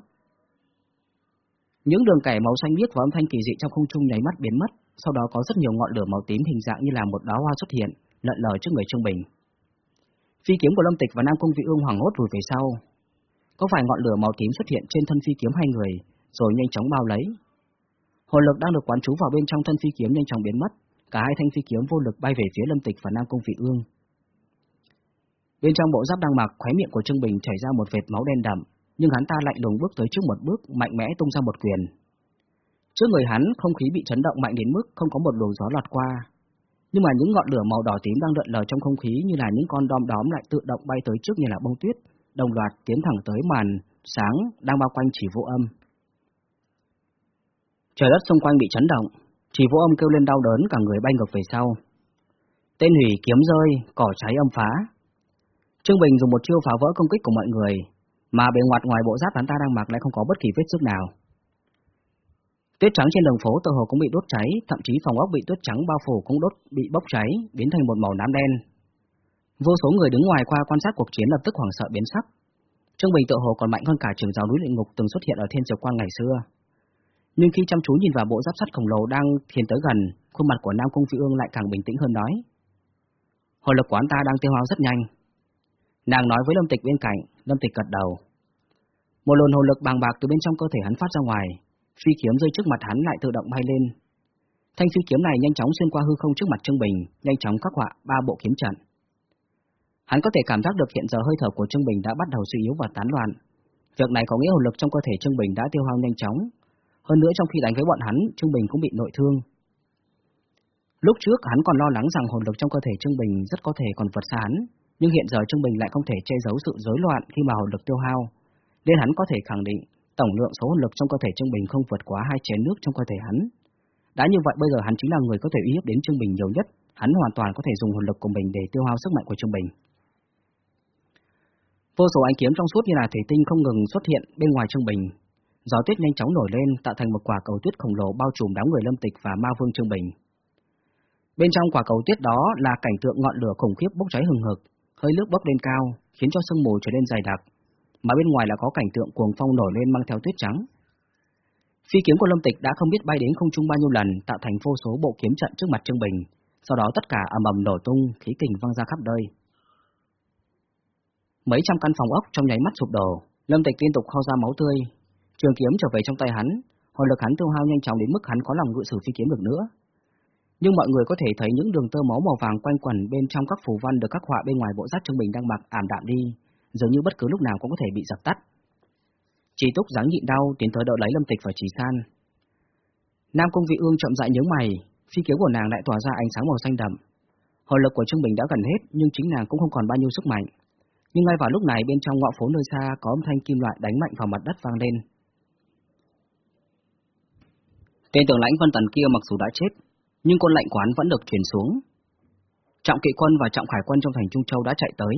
Những đường kẻ màu xanh biếc và âm thanh kỳ dị trong không trung nháy mắt biến mất, sau đó có rất nhiều ngọn lửa màu tím hình dạng như là một đóa hoa xuất hiện, lợn lờ trước người Trương Bình. Phi kiếm của Lâm Tịch và Nam Cung Vị Ương hoảng hốt lùi về sau. Có phải ngọn lửa màu tím xuất hiện trên thân phi kiếm hai người, rồi nhanh chóng bao lấy. Hồn lực đang được quán trú vào bên trong thân phi kiếm nhanh chóng biến mất, cả hai thanh phi kiếm vô lực bay về phía Lâm Tịch và Nam Cung Vị Ương. Bên trong bộ giáp đang mặc, khóe miệng của Trương Bình chảy ra một vệt máu đen đậm, nhưng hắn ta lạnh lùng bước tới trước một bước, mạnh mẽ tung ra một quyền. Trước người hắn, không khí bị chấn động mạnh đến mức không có một luồng gió lọt qua. Nhưng mà những ngọn lửa màu đỏ tím đang lượn lờ trong không khí như là những con đom đóm lại tự động bay tới trước như là bông tuyết, đồng loạt tiến thẳng tới màn sáng đang bao quanh chỉ vô âm. Trời đất xung quanh bị chấn động, chỉ vô âm kêu lên đau đớn cả người bay ngược về sau. Tên hủy kiếm rơi, cỏ cháy âm phá. Trương Bình dùng một chiêu phá vỡ công kích của mọi người, mà bề ngoặt ngoài bộ giáp hắn ta đang mặc lại không có bất kỳ vết xước nào. Tuyết trắng trên đường phố tự hồ cũng bị đốt cháy, thậm chí phòng ốc bị tuyết trắng bao phủ cũng đốt bị bốc cháy, biến thành một màu nám đen. Vô số người đứng ngoài qua quan sát cuộc chiến lập tức hoảng sợ biến sắc. Trương Bình tự hồ còn mạnh hơn cả trường giáo núi luyện ngục từng xuất hiện ở thiên diệp quan ngày xưa. Nhưng khi chăm chú nhìn vào bộ giáp sắt khổng lồ đang thiền tới gần, khuôn mặt của Nam Cung Phi Ương lại càng bình tĩnh hơn nói. Hồi lực của hắn ta đang tiêu hao rất nhanh. Nàng nói với Lâm Tịch bên cạnh, Lâm Tịch gật đầu. Một luồng hồn lực bàng bạc từ bên trong cơ thể hắn phát ra ngoài, phi kiếm rơi trước mặt hắn lại tự động bay lên. Thanh phi kiếm này nhanh chóng xuyên qua hư không trước mặt Trương Bình, nhanh chóng khắc họa ba bộ kiếm trận. Hắn có thể cảm giác được hiện giờ hơi thở của Trương Bình đã bắt đầu suy yếu và tán loạn. Việc này có nghĩa hồn lực trong cơ thể Trương Bình đã tiêu hao nhanh chóng. Hơn nữa trong khi đánh với bọn hắn, Trương Bình cũng bị nội thương. Lúc trước hắn còn lo lắng rằng hồn lực trong cơ thể Trương Bình rất có thể còn vượt xa hắn, nhưng hiện giờ Trương Bình lại không thể che giấu sự rối loạn khi mà hồn lực tiêu hao, nên hắn có thể khẳng định tổng lượng số hồn lực trong cơ thể Trương Bình không vượt quá hai chén nước trong cơ thể hắn. Đã như vậy bây giờ hắn chính là người có thể uy hiếp đến Trương Bình nhiều nhất, hắn hoàn toàn có thể dùng hồn lực của mình để tiêu hao sức mạnh của Trương Bình. Vô số ánh kiếm trong suốt như là thủy tinh không ngừng xuất hiện bên ngoài Trương Bình. Gió tuyết nhanh chóng nổi lên tạo thành một quả cầu tuyết khổng lồ bao trùm đám người Lâm Tịch và Ma Vương Trương Bình. Bên trong quả cầu tuyết đó là cảnh tượng ngọn lửa khủng khiếp bốc cháy hừng hực, hơi nước bốc lên cao, khiến cho sương mù trở nên dày đặc, mà bên ngoài là có cảnh tượng cuồng phong nổi lên mang theo tuyết trắng. Phi kiếm của Lâm Tịch đã không biết bay đến không trung bao nhiêu lần, tạo thành vô số bộ kiếm trận trước mặt Trương Bình, sau đó tất cả ầm ầm nổ tung, khí kình văng ra khắp nơi. Mấy trăm căn phòng ốc trong nháy mắt sụp đổ, Lâm Tịch liên tục ho ra máu tươi, trường kiếm trở về trong tay hắn, hồn lực hắn tiêu hao nhanh chóng đến mức hắn có lòng ngự sử phi kiếm được nữa. Nhưng mọi người có thể thấy những đường tơ máu màu vàng quanh quẩn bên trong các phù văn được khắc họa bên ngoài bộ giáp Trương Bình đang mặc ảm đạm đi, dường như bất cứ lúc nào cũng có thể bị dập tắt. Chỉ túc dáng nhịn đau tiến tới đỡ lấy Lâm Tịch và Chỉ San. Nam công Vị Ương chậm rãi nhớ mày, phi kiếm của nàng lại tỏa ra ánh sáng màu xanh đậm. Hồn lực của Trương Bình đã gần hết, nhưng chính nàng cũng không còn bao nhiêu sức mạnh. Nhưng ngay vào lúc này bên trong ngõ phố nơi xa có âm thanh kim loại đánh mạnh vào mặt đất vang lên. Tên tướng lãnh Vân Tần kia mặc dù đã chết, nhưng quân lệnh quán vẫn được truyền xuống. Trọng kỵ quân và trọng khải quân trong thành Trung Châu đã chạy tới,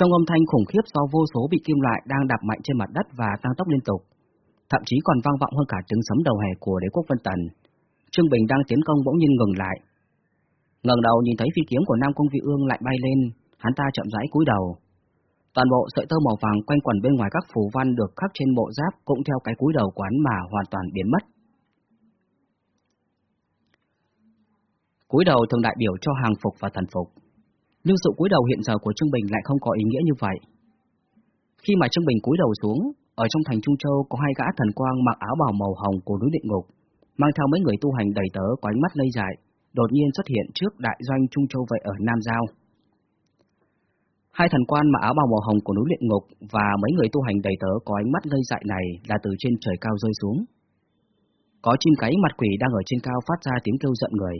trong âm thanh khủng khiếp do vô số bị kim loại đang đạp mạnh trên mặt đất và tăng tốc liên tục, thậm chí còn vang vọng hơn cả tiếng sấm đầu hè của đế quốc Vân Tần. Trương Bình đang tiến công bỗng nhiên ngừng lại. ngẩng đầu nhìn thấy phi kiếm của Nam Cung Vị Ương lại bay lên, hắn ta chậm rãi cúi đầu. Toàn bộ sợi tơ màu vàng quanh quẩn bên ngoài các phù văn được khắc trên bộ giáp cũng theo cái cúi đầu quán mà hoàn toàn biến mất. Cúi đầu thường đại biểu cho hàng phục và thần phục nhưng sự cúi đầu hiện giờ của Trương Bình lại không có ý nghĩa như vậy. Khi mà Trương Bình cúi đầu xuống, ở trong thành Trung Châu có hai gã thần quang mặc áo bào màu hồng của núi địa ngục, mang theo mấy người tu hành đầy tớ có ánh mắt lây dại, đột nhiên xuất hiện trước đại doanh Trung Châu vậy ở Nam Giao. Hai thần quan mặc áo bào màu hồng của núi luyện ngục và mấy người tu hành đầy tớ có ánh mắt lây dại này là từ trên trời cao rơi xuống. Có chim cái mặt quỷ đang ở trên cao phát ra tiếng kêu giận người.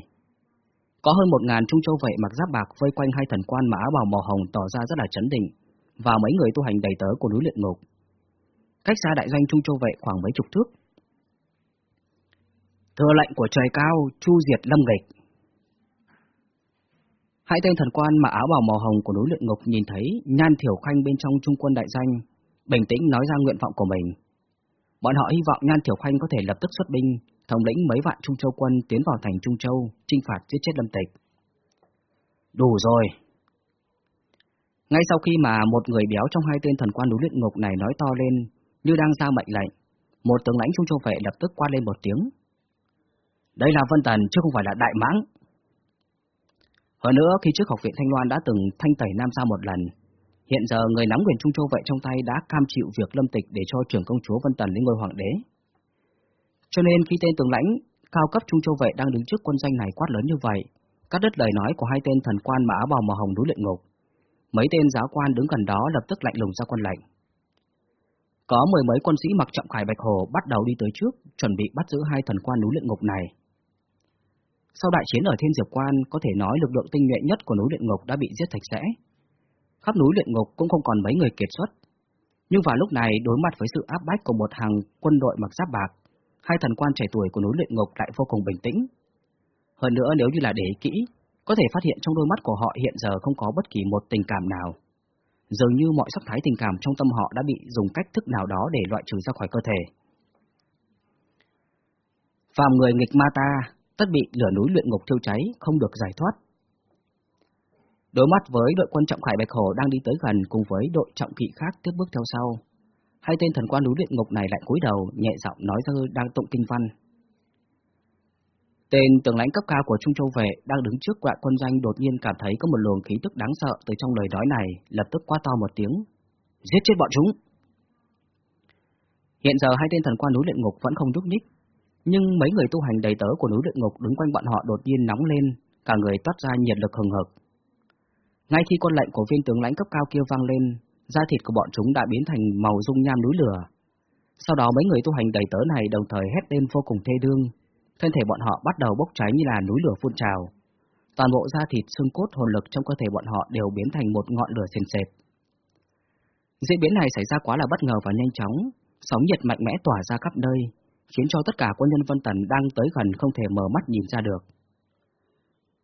Có hơn một ngàn trung châu vệ mặc giáp bạc vây quanh hai thần quan mã bào màu hồng tỏ ra rất là chấn định, và mấy người tu hành đầy tớ của núi luyện ngục. Cách xa đại doanh trung châu vệ khoảng mấy chục thước. Thừa lệnh của trời cao, chu diệt lâm nghịch. Hai tên thần quan mà áo bào màu hồng của núi luyện ngục nhìn thấy Nhan Thiểu Khanh bên trong trung quân đại danh, bình tĩnh nói ra nguyện vọng của mình. Bọn họ hy vọng Nhan Thiểu Khanh có thể lập tức xuất binh, thống lĩnh mấy vạn Trung Châu quân tiến vào thành Trung Châu, trinh phạt giết chết Lâm Tịch. Đủ rồi. Ngay sau khi mà một người béo trong hai tên thần quan núi luyện ngục này nói to lên, như đang ra mệnh lệnh, một tướng lãnh Trung Châu vệ lập tức quát lên một tiếng. Đây là Vân Tần chứ không phải là Đại Mãng. Hơn nữa, khi trước học viện Thanh Loan đã từng thanh tẩy Nam Sa một lần, hiện giờ người nắm quyền Trung Châu vệ trong tay đã cam chịu việc lâm tịch để cho trưởng công chúa Vân Tần lên ngôi hoàng đế. Cho nên khi tên tướng lãnh cao cấp Trung Châu vệ đang đứng trước quân danh này quát lớn như vậy, cắt đứt lời nói của hai tên thần quan mà áo bào màu hồng núi luyện ngục. Mấy tên giáo quan đứng gần đó lập tức lạnh lùng ra quân lệnh. Có mười mấy quân sĩ mặc trọng khải bạch hồ bắt đầu đi tới trước, chuẩn bị bắt giữ hai thần quan núi luyện ngục này. Sau đại chiến ở Thiên Diệp Quan, có thể nói lực lượng tinh nhuệ nhất của núi luyện ngục đã bị giết sạch sẽ. Khắp núi luyện ngục cũng không còn mấy người kiệt xuất. Nhưng vào lúc này, đối mặt với sự áp bách của một hàng quân đội mặc giáp bạc, hai thần quan trẻ tuổi của núi luyện ngục lại vô cùng bình tĩnh. Hơn nữa nếu như là để kỹ, có thể phát hiện trong đôi mắt của họ hiện giờ không có bất kỳ một tình cảm nào. Dường như mọi sắc thái tình cảm trong tâm họ đã bị dùng cách thức nào đó để loại trừ ra khỏi cơ thể. Phàm người nghịch ma ta, tất bị lửa núi luyện ngục thiêu cháy, không được giải thoát. Đối mắt với đội quân trọng khải Bạch Hồ đang đi tới gần cùng với đội trọng kỵ khác tiếp bước theo sau. Hai tên thần quan núi luyện ngục này lại cúi đầu, nhẹ giọng nói ra đang tụng kinh văn. Tên tướng lãnh cấp cao của Trung Châu Vệ đang đứng trước quạ quân danh đột nhiên cảm thấy có một luồng khí tức đáng sợ từ trong lời nói này, lập tức quá to một tiếng. Giết chết bọn chúng! Hiện giờ hai tên thần quan núi luyện ngục vẫn không nhúc nhích, nhưng mấy người tu hành đầy tớ của núi luyện ngục đứng quanh bọn họ đột nhiên nóng lên, cả người toát ra nhiệt lực hừng hực. Ngay khi con lệnh của viên tướng lãnh cấp cao kia vang lên, da thịt của bọn chúng đã biến thành màu dung nham núi lửa. Sau đó mấy người tu hành đầy tớ này đồng thời hét lên vô cùng thê đương, thân thể bọn họ bắt đầu bốc cháy như là núi lửa phun trào. Toàn bộ da thịt, xương cốt, hồn lực trong cơ thể bọn họ đều biến thành một ngọn lửa sền sệt. Diễn biến này xảy ra quá là bất ngờ và nhanh chóng, sóng nhiệt mạnh mẽ tỏa ra khắp nơi, khiến cho tất cả quân nhân Vân Tần đang tới gần không thể mở mắt nhìn ra được.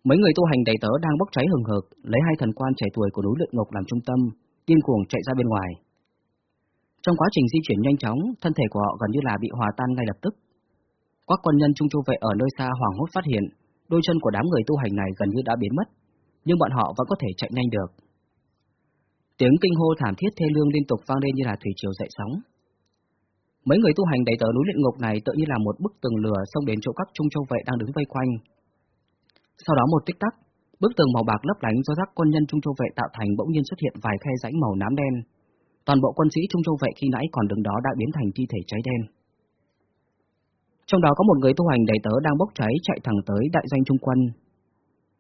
Mấy người tu hành đầy tớ đang bốc cháy hừng hực, lấy hai thần quan trẻ tuổi của núi luyện ngục làm trung tâm, điên cuồng chạy ra bên ngoài. Trong quá trình di chuyển nhanh chóng, thân thể của họ gần như là bị hòa tan ngay lập tức. Các quân nhân trung chu vệ ở nơi xa hoảng hốt phát hiện, đôi chân của đám người tu hành này gần như đã biến mất, nhưng bọn họ vẫn có thể chạy nhanh được. Tiếng kinh hô thảm thiết thê lương liên tục vang lên như là thủy triều dậy sóng. Mấy người tu hành đầy tờ núi luyện ngục này tự như là một bức tường lửa xông đến chỗ các trung châu vệ đang đứng vây quanh. Sau đó một tích tắc, bức tường màu bạc lấp lánh do các quân nhân trung châu vệ tạo thành bỗng nhiên xuất hiện vài khe rãnh màu nám đen. Toàn bộ quân sĩ trung châu vệ khi nãy còn đứng đó đã biến thành thi thể cháy đen. Trong đó có một người tu hành đầy tớ đang bốc cháy chạy thẳng tới đại danh trung quân.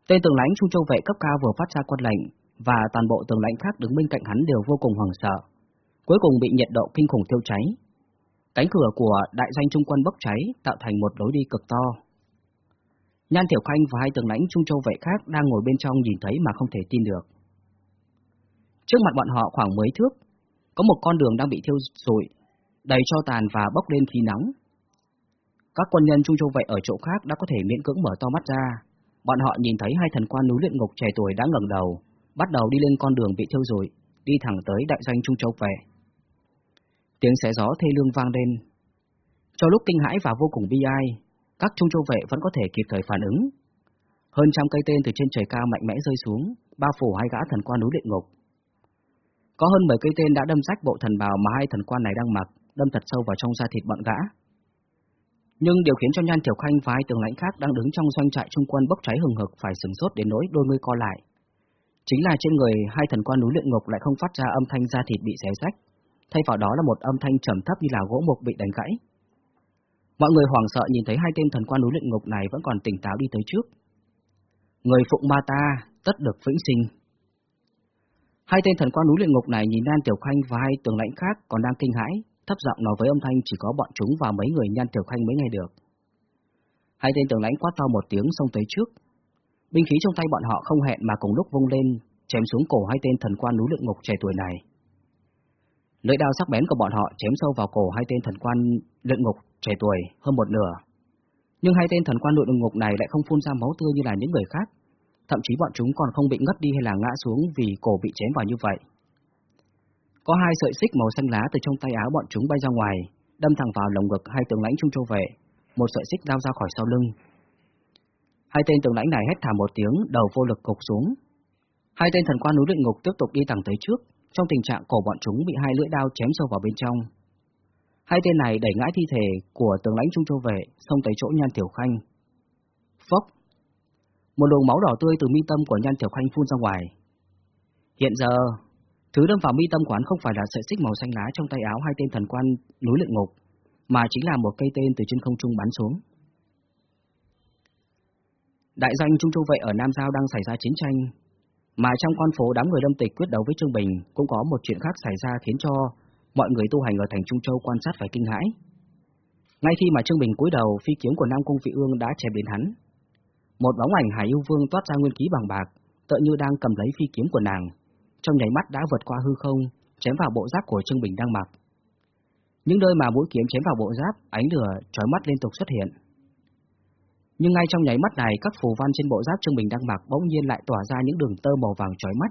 Tên tường lãnh trung châu vệ cấp cao vừa phát ra quân lệnh, và toàn bộ tường lãnh khác đứng bên cạnh hắn đều vô cùng hoảng sợ. Cuối cùng bị nhiệt độ kinh khủng thiêu cháy. Cánh cửa của đại danh trung quân bốc cháy tạo thành một lối đi cực to. Nhan Tiểu Khanh và hai tướng lãnh trung châu vệ khác đang ngồi bên trong nhìn thấy mà không thể tin được. Trước mặt bọn họ khoảng mấy thước, có một con đường đang bị thiêu rụi, đầy cho tàn và bốc lên khí nóng. Các quân nhân trung châu vệ ở chỗ khác đã có thể miễn cưỡng mở to mắt ra. Bọn họ nhìn thấy hai thần quan núi luyện ngục trẻ tuổi đã ngẩng đầu, bắt đầu đi lên con đường bị thiêu rụi, đi thẳng tới đại Doanh trung châu vệ. Tiếng xé gió thê lương vang lên. Cho lúc kinh hãi và vô cùng bi ai, các trung châu vệ vẫn có thể kịp thời phản ứng. Hơn trăm cây tên từ trên trời cao mạnh mẽ rơi xuống, bao phủ hai gã thần quan núi luyện ngục. Có hơn 10 cây tên đã đâm rách bộ thần bào mà hai thần quan này đang mặc, đâm thật sâu vào trong da thịt bọn gã. Nhưng điều khiến cho Nhan Tiểu Khanh và hai tường lãnh khác đang đứng trong doanh trại trung quân bốc cháy hừng hực phải sừng sốt đến nỗi đôi ngươi co lại. Chính là trên người hai thần quan núi luyện ngục lại không phát ra âm thanh da thịt bị xé rách, thay vào đó là một âm thanh trầm thấp như là gỗ mục bị đánh gãy. Mọi người hoảng sợ nhìn thấy hai tên thần quan núi luyện ngục này vẫn còn tỉnh táo đi tới trước. Người phụng ma ta, tất được vĩnh sinh. Hai tên thần quan núi luyện ngục này nhìn Nan Tiểu Khanh và hai tường lãnh khác còn đang kinh hãi, thấp giọng nói với âm thanh chỉ có bọn chúng và mấy người Nhan Tiểu Khanh mới nghe được. Hai tên tường lãnh quát to một tiếng xông tới trước. Binh khí trong tay bọn họ không hẹn mà cùng lúc vung lên, chém xuống cổ hai tên thần quan núi luyện ngục trẻ tuổi này. Lưỡi đao sắc bén của bọn họ chém sâu vào cổ hai tên thần quan luyện ngục trẻ tuổi hơn một nửa. Nhưng hai tên thần quan luyện ngục này lại không phun ra máu tươi như là những người khác, thậm chí bọn chúng còn không bị ngất đi hay là ngã xuống vì cổ bị chém vào như vậy. Có hai sợi xích màu xanh lá từ trong tay áo bọn chúng bay ra ngoài, đâm thẳng vào lồng ngực hai tướng lãnh trung châu vệ, một sợi xích lao ra khỏi sau lưng. Hai tên tướng lãnh này hét thảm một tiếng, đầu vô lực gục xuống. Hai tên thần quan núi luyện ngục tiếp tục đi thẳng tới trước, trong tình trạng cổ bọn chúng bị hai lưỡi đao chém sâu vào bên trong. Hai tên này đẩy ngã thi thể của tướng lãnh trung châu vệ, xông tới chỗ Nhan Tiểu Khanh. Phốc! Một luồng máu đỏ tươi từ mi tâm của Nhan Tiểu Khanh phun ra ngoài. Hiện giờ, thứ đâm vào mi tâm quán không phải là sợi xích màu xanh lá trong tay áo hai tên thần quan núi luyện ngục, mà chính là một cây tên từ trên không trung bắn xuống. Đại danh Trung Châu Vệ ở Nam Giao đang xảy ra chiến tranh, mà trong con phố đám người lâm tịch quyết đấu với Trương Bình cũng có một chuyện khác xảy ra khiến cho mọi người tu hành ở thành Trung Châu quan sát phải kinh hãi. Ngay khi mà Trương Bình cúi đầu, phi kiếm của Nam Cung Vị Ương đã chém đến hắn. Một bóng ảnh Hải Yêu Vương toát ra nguyên khí bằng bạc, tựa như đang cầm lấy phi kiếm của nàng, trong nháy mắt đã vượt qua hư không, chém vào bộ giáp của Trương Bình đang mặc. Những nơi mà mũi kiếm chém vào bộ giáp, ánh lửa chói mắt liên tục xuất hiện. Nhưng ngay trong nháy mắt này, các phù văn trên bộ giáp Trương Bình đang mặc bỗng nhiên lại tỏa ra những đường tơ màu vàng chói mắt.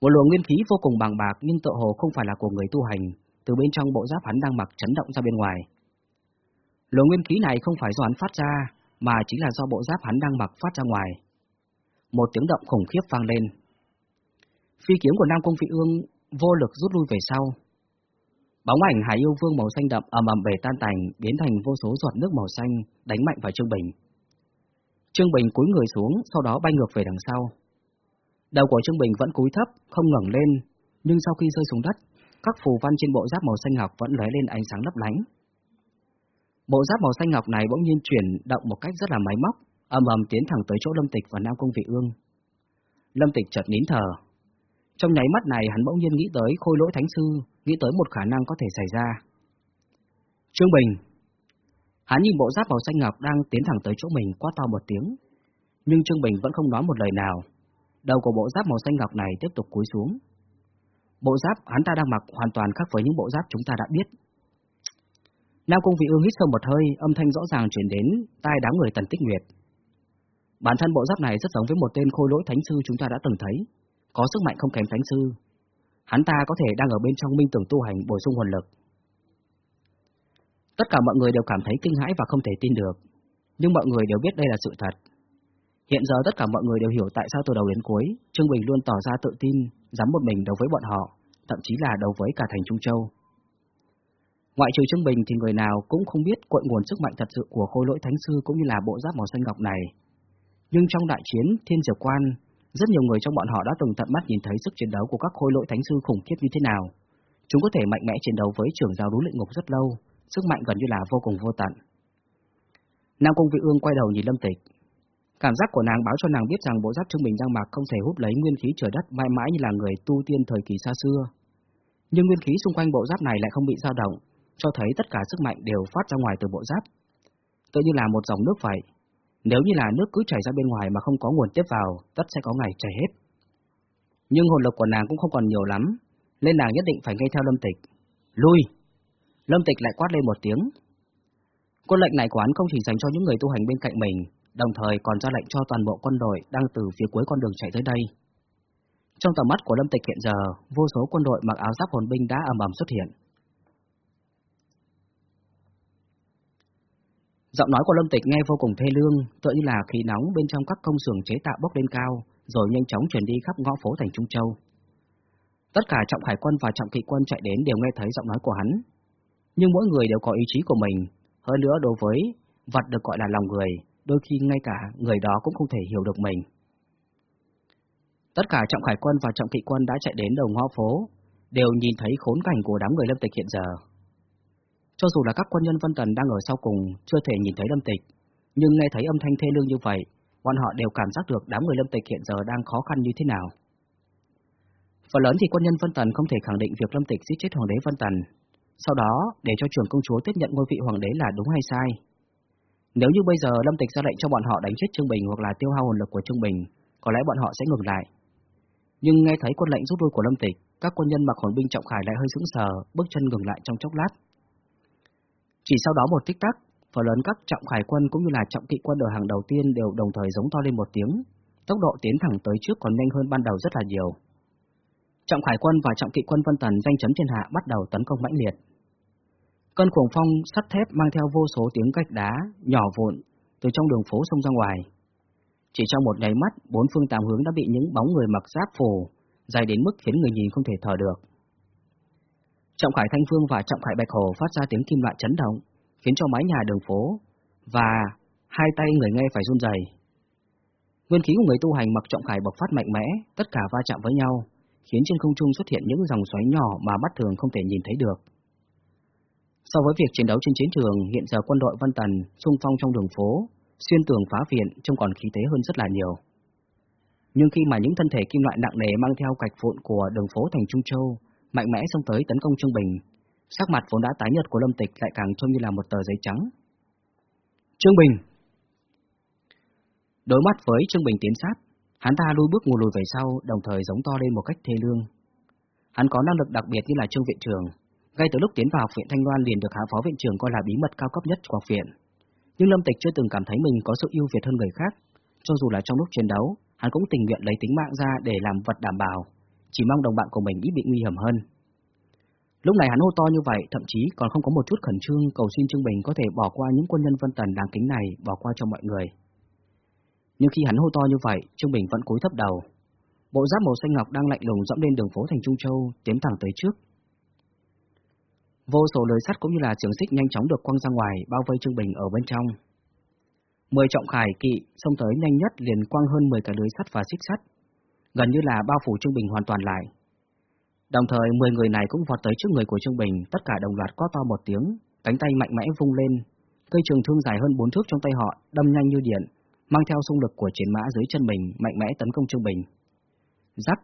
Một luồng nguyên khí vô cùng bằng bạc nhưng tựa hồ không phải là của người tu hành, từ bên trong bộ giáp hắn đang mặc chấn động ra bên ngoài. Luồng nguyên khí này không phải do hắn phát ra, mà chính là do bộ giáp hắn đang mặc phát ra ngoài. Một tiếng động khủng khiếp vang lên. Phi kiếm của Nam Cung Vị Ương vô lực rút lui về sau. Bóng ảnh Hải Yêu Vương màu xanh đậm ầm ầm bể tan tành, biến thành vô số giọt nước màu xanh, đánh mạnh vào Trương Bình. Trương Bình cúi người xuống, sau đó bay ngược về đằng sau. Đầu của Trương Bình vẫn cúi thấp, không ngẩng lên, nhưng sau khi rơi xuống đất, các phù văn trên bộ giáp màu xanh ngọc vẫn lóe lên ánh sáng lấp lánh. Bộ giáp màu xanh ngọc này bỗng nhiên chuyển động một cách rất là máy móc, ầm ầm tiến thẳng tới chỗ Lâm Tịch và Nam Cung Vị Ương. Lâm Tịch chợt nín thở, trong nháy mắt này hắn bỗng nhiên nghĩ tới khôi lỗi thánh sư, nghĩ tới một khả năng có thể xảy ra. Trương Bình Hắn nhìn bộ giáp màu xanh ngọc đang tiến thẳng tới chỗ mình quá to một tiếng. Nhưng Trương Bình vẫn không nói một lời nào. Đầu của bộ giáp màu xanh ngọc này tiếp tục cúi xuống. Bộ giáp hắn ta đang mặc hoàn toàn khác với những bộ giáp chúng ta đã biết. Nam Cung Vị Ương hít sâu một hơi, âm thanh rõ ràng truyền đến tai đám người Tần Tích Nguyệt. Bản thân bộ giáp này rất giống với một tên khôi lỗi thánh sư chúng ta đã từng thấy, có sức mạnh không kém thánh sư. Hắn ta có thể đang ở bên trong minh tưởng tu hành bổ sung hồn lực. Tất cả mọi người đều cảm thấy kinh hãi và không thể tin được, nhưng mọi người đều biết đây là sự thật. Hiện giờ tất cả mọi người đều hiểu tại sao từ đầu đến cuối, Trương Bình luôn tỏ ra tự tin, dám một mình đấu với bọn họ, thậm chí là đấu với cả thành Trung Châu. Ngoại trừ Trương Bình thì người nào cũng không biết cội nguồn sức mạnh thật sự của khôi lỗi thánh sư cũng như là bộ giáp màu xanh ngọc này. Nhưng trong đại chiến Thiên Diệp Quan, rất nhiều người trong bọn họ đã từng tận mắt nhìn thấy sức chiến đấu của các khôi lỗi thánh sư khủng khiếp như thế nào. Chúng có thể mạnh mẽ chiến đấu với trưởng giáo núi luyện ngục rất lâu, sức mạnh gần như là vô cùng vô tận. Nam Cung Vị Ương quay đầu nhìn Lâm Tịch. Cảm giác của nàng báo cho nàng biết rằng bộ giáp trưng bình đang mặc không thể hút lấy nguyên khí trời đất mãi mãi như là người tu tiên thời kỳ xa xưa. Nhưng nguyên khí xung quanh bộ giáp này lại không bị dao động, cho thấy tất cả sức mạnh đều phát ra ngoài từ bộ giáp. Tự như là một dòng nước vậy, nếu như là nước cứ chảy ra bên ngoài mà không có nguồn tiếp vào, tất sẽ có ngày chảy hết. Nhưng hồn lực của nàng cũng không còn nhiều lắm, nên nàng nhất định phải nghe theo Lâm Tịch. Lui! Lâm Tịch lại quát lên một tiếng. Quân lệnh này của hắn không chỉ dành cho những người tu hành bên cạnh mình, đồng thời còn ra lệnh cho toàn bộ quân đội đang từ phía cuối con đường chạy tới đây. Trong tầm mắt của Lâm Tịch hiện giờ, vô số quân đội mặc áo giáp hồn binh đã ầm ầm xuất hiện. Giọng nói của Lâm Tịch nghe vô cùng thê lương, tựa như là khí nóng bên trong các công xưởng chế tạo bốc lên cao, rồi nhanh chóng chuyển đi khắp ngõ phố thành Trung Châu. Tất cả trọng hải quân và trọng kỵ quân chạy đến đều nghe thấy giọng nói của hắn. Nhưng mỗi người đều có ý chí của mình, hơn nữa đối với vật được gọi là lòng người, đôi khi ngay cả người đó cũng không thể hiểu được mình. Tất cả trọng hải quân và trọng kỵ quân đã chạy đến đầu ngõ phố, đều nhìn thấy khốn cảnh của đám người Lâm Tịch hiện giờ. Cho dù là các quân nhân Vân Tần đang ở sau cùng chưa thể nhìn thấy Lâm Tịch, nhưng nghe thấy âm thanh thê lương như vậy, bọn họ đều cảm giác được đám người Lâm Tịch hiện giờ đang khó khăn như thế nào. Phần lớn thì quân nhân Vân Tần không thể khẳng định việc Lâm Tịch giết chết Hoàng đế Vân Tần, sau đó để cho trưởng công chúa tiếp nhận ngôi vị Hoàng đế là đúng hay sai. Nếu như bây giờ Lâm Tịch ra lệnh cho bọn họ đánh chết Trương Bình hoặc là tiêu hao hồn lực của Trương Bình, có lẽ bọn họ sẽ ngừng lại. Nhưng nghe thấy quân lệnh rút lui của Lâm Tịch, các quân nhân mặc hồn binh trọng khải lại hơi sững sờ, bước chân ngừng lại trong chốc lát. Chỉ sau đó một tích tắc, phần lớn các trọng khải quân cũng như là trọng kỵ quân ở hàng đầu tiên đều đồng thời giống to lên một tiếng, tốc độ tiến thẳng tới trước còn nhanh hơn ban đầu rất là nhiều. Trọng Khải quân và Trọng Kỵ quân Vân Tần danh chấn trên hạ bắt đầu tấn công mãnh liệt. Cơn cuồng phong sắt thép mang theo vô số tiếng gạch đá nhỏ vụn từ trong đường phố xông ra ngoài. Chỉ trong một nháy mắt, bốn phương tám hướng đã bị những bóng người mặc giáp phủ dài đến mức khiến người nhìn không thể thở được. Trọng Khải Thanh Phương và Trọng Khải Bạch Hồ phát ra tiếng kim loại chấn động, khiến cho mái nhà đường phố và hai tay người nghe phải run rẩy. Nguyên khí của người tu hành mặc Trọng Khải bộc phát mạnh mẽ, tất cả va chạm với nhau, khiến trên không trung xuất hiện những dòng xoáy nhỏ mà mắt thường không thể nhìn thấy được. So với việc chiến đấu trên chiến trường, hiện giờ quân đội văn Tần xung phong trong đường phố, xuyên tường phá viện trông còn khí thế hơn rất là nhiều. Nhưng khi mà những thân thể kim loại nặng nề mang theo cạch vụn của đường phố thành Trung Châu mạnh mẽ xông tới tấn công Trương Bình, sắc mặt vốn đã tái nhợt của Lâm Tịch lại càng trông như là một tờ giấy trắng. Trương Bình Đối mắt với Trương Bình tiến sát, hắn ta lui bước ngồi lùi về sau, đồng thời giống to lên một cách thê lương. Hắn có năng lực đặc biệt như là Trương Viện Trường, ngay từ lúc tiến vào học viện Thanh Loan liền được hạ phó viện trưởng coi là bí mật cao cấp nhất của học viện. Nhưng Lâm Tịch chưa từng cảm thấy mình có sự ưu việt hơn người khác, cho dù là trong lúc chiến đấu, hắn cũng tình nguyện lấy tính mạng ra để làm vật đảm bảo, chỉ mong đồng bạn của mình ít bị nguy hiểm hơn. Lúc này hắn hô to như vậy, thậm chí còn không có một chút khẩn trương cầu xin Trương Bình có thể bỏ qua những quân nhân Vân Tần đáng kính này, bỏ qua cho mọi người. Nhưng khi hắn hô to như vậy, Trương Bình vẫn cúi thấp đầu. Bộ giáp màu xanh ngọc đang lạnh lùng dẫm lên đường phố thành Trung Châu, tiến thẳng tới trước. Vô số lưới sắt cũng như là trường xích nhanh chóng được quăng ra ngoài, bao vây Trương Bình ở bên trong. Mười trọng khải kỵ xông tới nhanh nhất liền quăng hơn 10 cái lưới sắt và xích sắt, gần như là bao phủ Trương Bình hoàn toàn lại. Đồng thời 10 người này cũng vọt tới trước người của Trương Bình, tất cả đồng loạt quát to một tiếng, cánh tay mạnh mẽ vung lên, cây trường thương dài hơn 4 thước trong tay họ đâm nhanh như điện, mang theo xung lực của chiến mã dưới chân mình mạnh mẽ tấn công Trương Bình. Giáp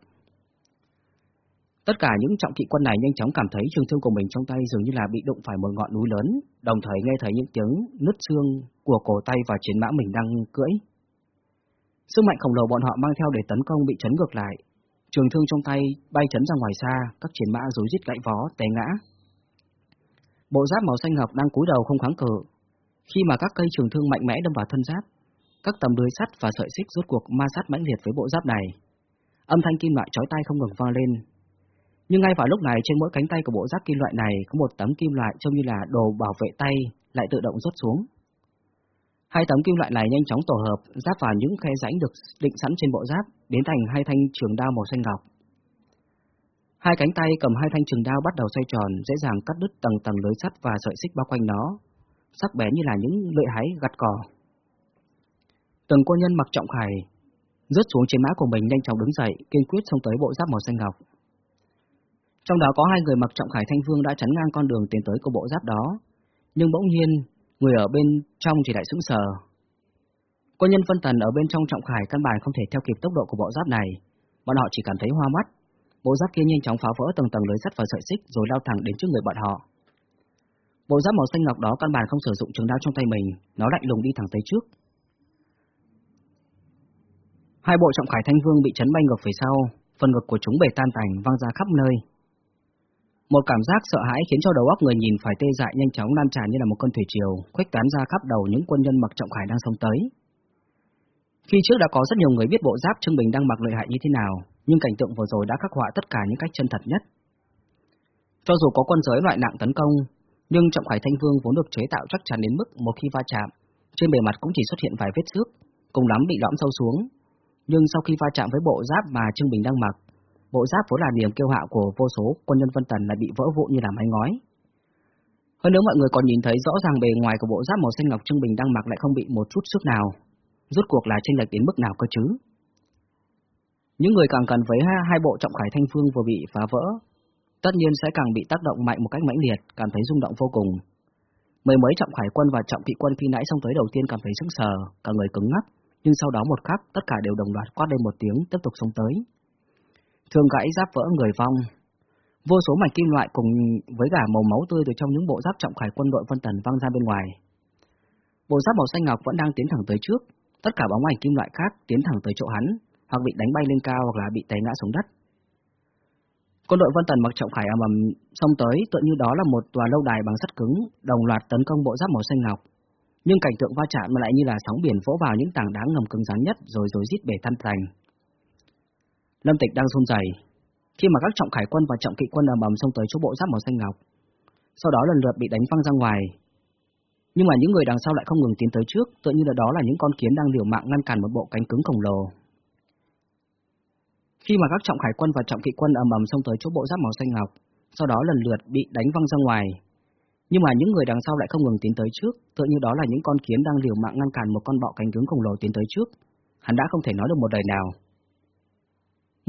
Tất cả những trọng kỵ quân này nhanh chóng cảm thấy trường thương của mình trong tay dường như là bị đụng phải một ngọn núi lớn, đồng thời nghe thấy những tiếng nứt xương của cổ tay và chiến mã mình đang cưỡi. Sức mạnh khổng lồ bọn họ mang theo để tấn công bị chấn ngược lại. Trường thương trong tay bay chấn ra ngoài xa, các chiến mã rối rít gãy vó, té ngã. Bộ giáp màu xanh ngọc đang cúi đầu không kháng cự. Khi mà các cây trường thương mạnh mẽ đâm vào thân giáp, các tầm lưới sắt và sợi xích rốt cuộc ma sát mãnh liệt với bộ giáp này. Âm thanh kim loại chói tai không ngừng vang lên, nhưng ngay vào lúc này trên mỗi cánh tay của bộ giáp kim loại này có một tấm kim loại trông như là đồ bảo vệ tay lại tự động rớt xuống. Hai tấm kim loại này nhanh chóng tổ hợp, giáp vào những khe rãnh được định sẵn trên bộ giáp, biến thành hai thanh trường đao màu xanh ngọc. Hai cánh tay cầm hai thanh trường đao bắt đầu xoay tròn, dễ dàng cắt đứt tầng tầng lưới sắt và sợi xích bao quanh nó, sắc bén như là những lưỡi hái gặt cỏ. Từng quân nhân mặc trọng khải, rớt xuống trên mã của mình nhanh chóng đứng dậy, kiên quyết xông tới bộ giáp màu xanh ngọc. Trong đó có hai người mặc trọng khải thanh vương đã chắn ngang con đường tiến tới của bộ giáp đó, nhưng bỗng nhiên, người ở bên trong chỉ đại sững sờ. Quân nhân phân tần ở bên trong trọng khải căn bản không thể theo kịp tốc độ của bộ giáp này, bọn họ chỉ cảm thấy hoa mắt. Bộ giáp kia nhanh chóng phá vỡ tầng tầng lưới sắt và sợi xích rồi lao thẳng đến trước người bọn họ. Bộ giáp màu xanh ngọc đó căn bản không sử dụng trường đao trong tay mình, nó lạnh lùng đi thẳng tới trước. Hai bộ trọng khải thanh vương bị chấn bay ngược về sau, phần ngực của chúng bể tan tành văng ra khắp nơi, một cảm giác sợ hãi khiến cho đầu óc người nhìn phải tê dại nhanh chóng lan tràn như là một cơn thủy triều, khuếch tán ra khắp đầu những quân nhân mặc trọng khải đang xông tới. Khi trước đã có rất nhiều người biết bộ giáp Trương Bình đang mặc lợi hại như thế nào, nhưng cảnh tượng vừa rồi đã khắc họa tất cả những cách chân thật nhất. Cho dù có quân giới loại nặng tấn công, nhưng trọng khải thanh vương vốn được chế tạo chắc chắn đến mức một khi va chạm, trên bề mặt cũng chỉ xuất hiện vài vết xước, cùng lắm bị lõm sâu xuống. Nhưng sau khi va chạm với bộ giáp mà Trương Bình đang mặc, bộ giáp vốn là niềm kiêu hạo của vô số quân nhân Vân Tần lại bị vỡ vụn như là máy ngói. Hơn nữa mọi người còn nhìn thấy rõ ràng bề ngoài của bộ giáp màu xanh ngọc Trương Bình đang mặc lại không bị một chút sức nào. Rốt cuộc là chênh lệch đến mức nào cơ chứ? Những người càng cần với hai bộ trọng khải thanh phương vừa bị phá vỡ, tất nhiên sẽ càng bị tác động mạnh một cách mãnh liệt, cảm thấy rung động vô cùng. Mười mấy trọng khải quân và trọng thị quân khi nãy xong tới đầu tiên cảm thấy sững sờ, cả người cứng ngắc, nhưng sau đó một khắc tất cả đều đồng loạt quát lên một tiếng tiếp tục xông tới thương gãy giáp vỡ người vong. Vô số mảnh kim loại cùng với cả màu máu tươi từ trong những bộ giáp trọng khải quân đội Vân Tần văng ra bên ngoài. Bộ giáp màu xanh ngọc vẫn đang tiến thẳng tới trước, tất cả bóng ảnh kim loại khác tiến thẳng tới chỗ hắn, hoặc bị đánh bay lên cao hoặc là bị té ngã xuống đất. Quân đội Vân Tần mặc trọng khải ầm ầm xông tới, tựa như đó là một tòa lâu đài bằng sắt cứng, đồng loạt tấn công bộ giáp màu xanh ngọc. Nhưng cảnh tượng va chạm lại như là sóng biển vỗ vào những tảng đá ngầm cứng rắn nhất rồi rồi rít bể tan tành. Lâm Tịch đang run rẩy, khi mà các trọng khải quân và trọng kỵ quân ầm ầm xông tới chỗ bộ giáp màu xanh ngọc, sau đó lần lượt bị đánh văng ra ngoài. Nhưng mà những người đằng sau lại không ngừng tiến tới trước, tự như là đó là những con kiến đang liều mạng ngăn cản một bộ cánh cứng khổng lồ. Khi mà các trọng khải quân và trọng kỵ quân ầm ầm xông tới chỗ bộ giáp màu xanh ngọc, sau đó lần lượt bị đánh văng ra ngoài. Nhưng mà những người đằng sau lại không ngừng tiến tới trước, tự như đó là những con kiến đang liều mạng ngăn cản một con bọ cánh cứng khổng lồ tiến tới trước. Hắn đã không thể nói được một lời nào.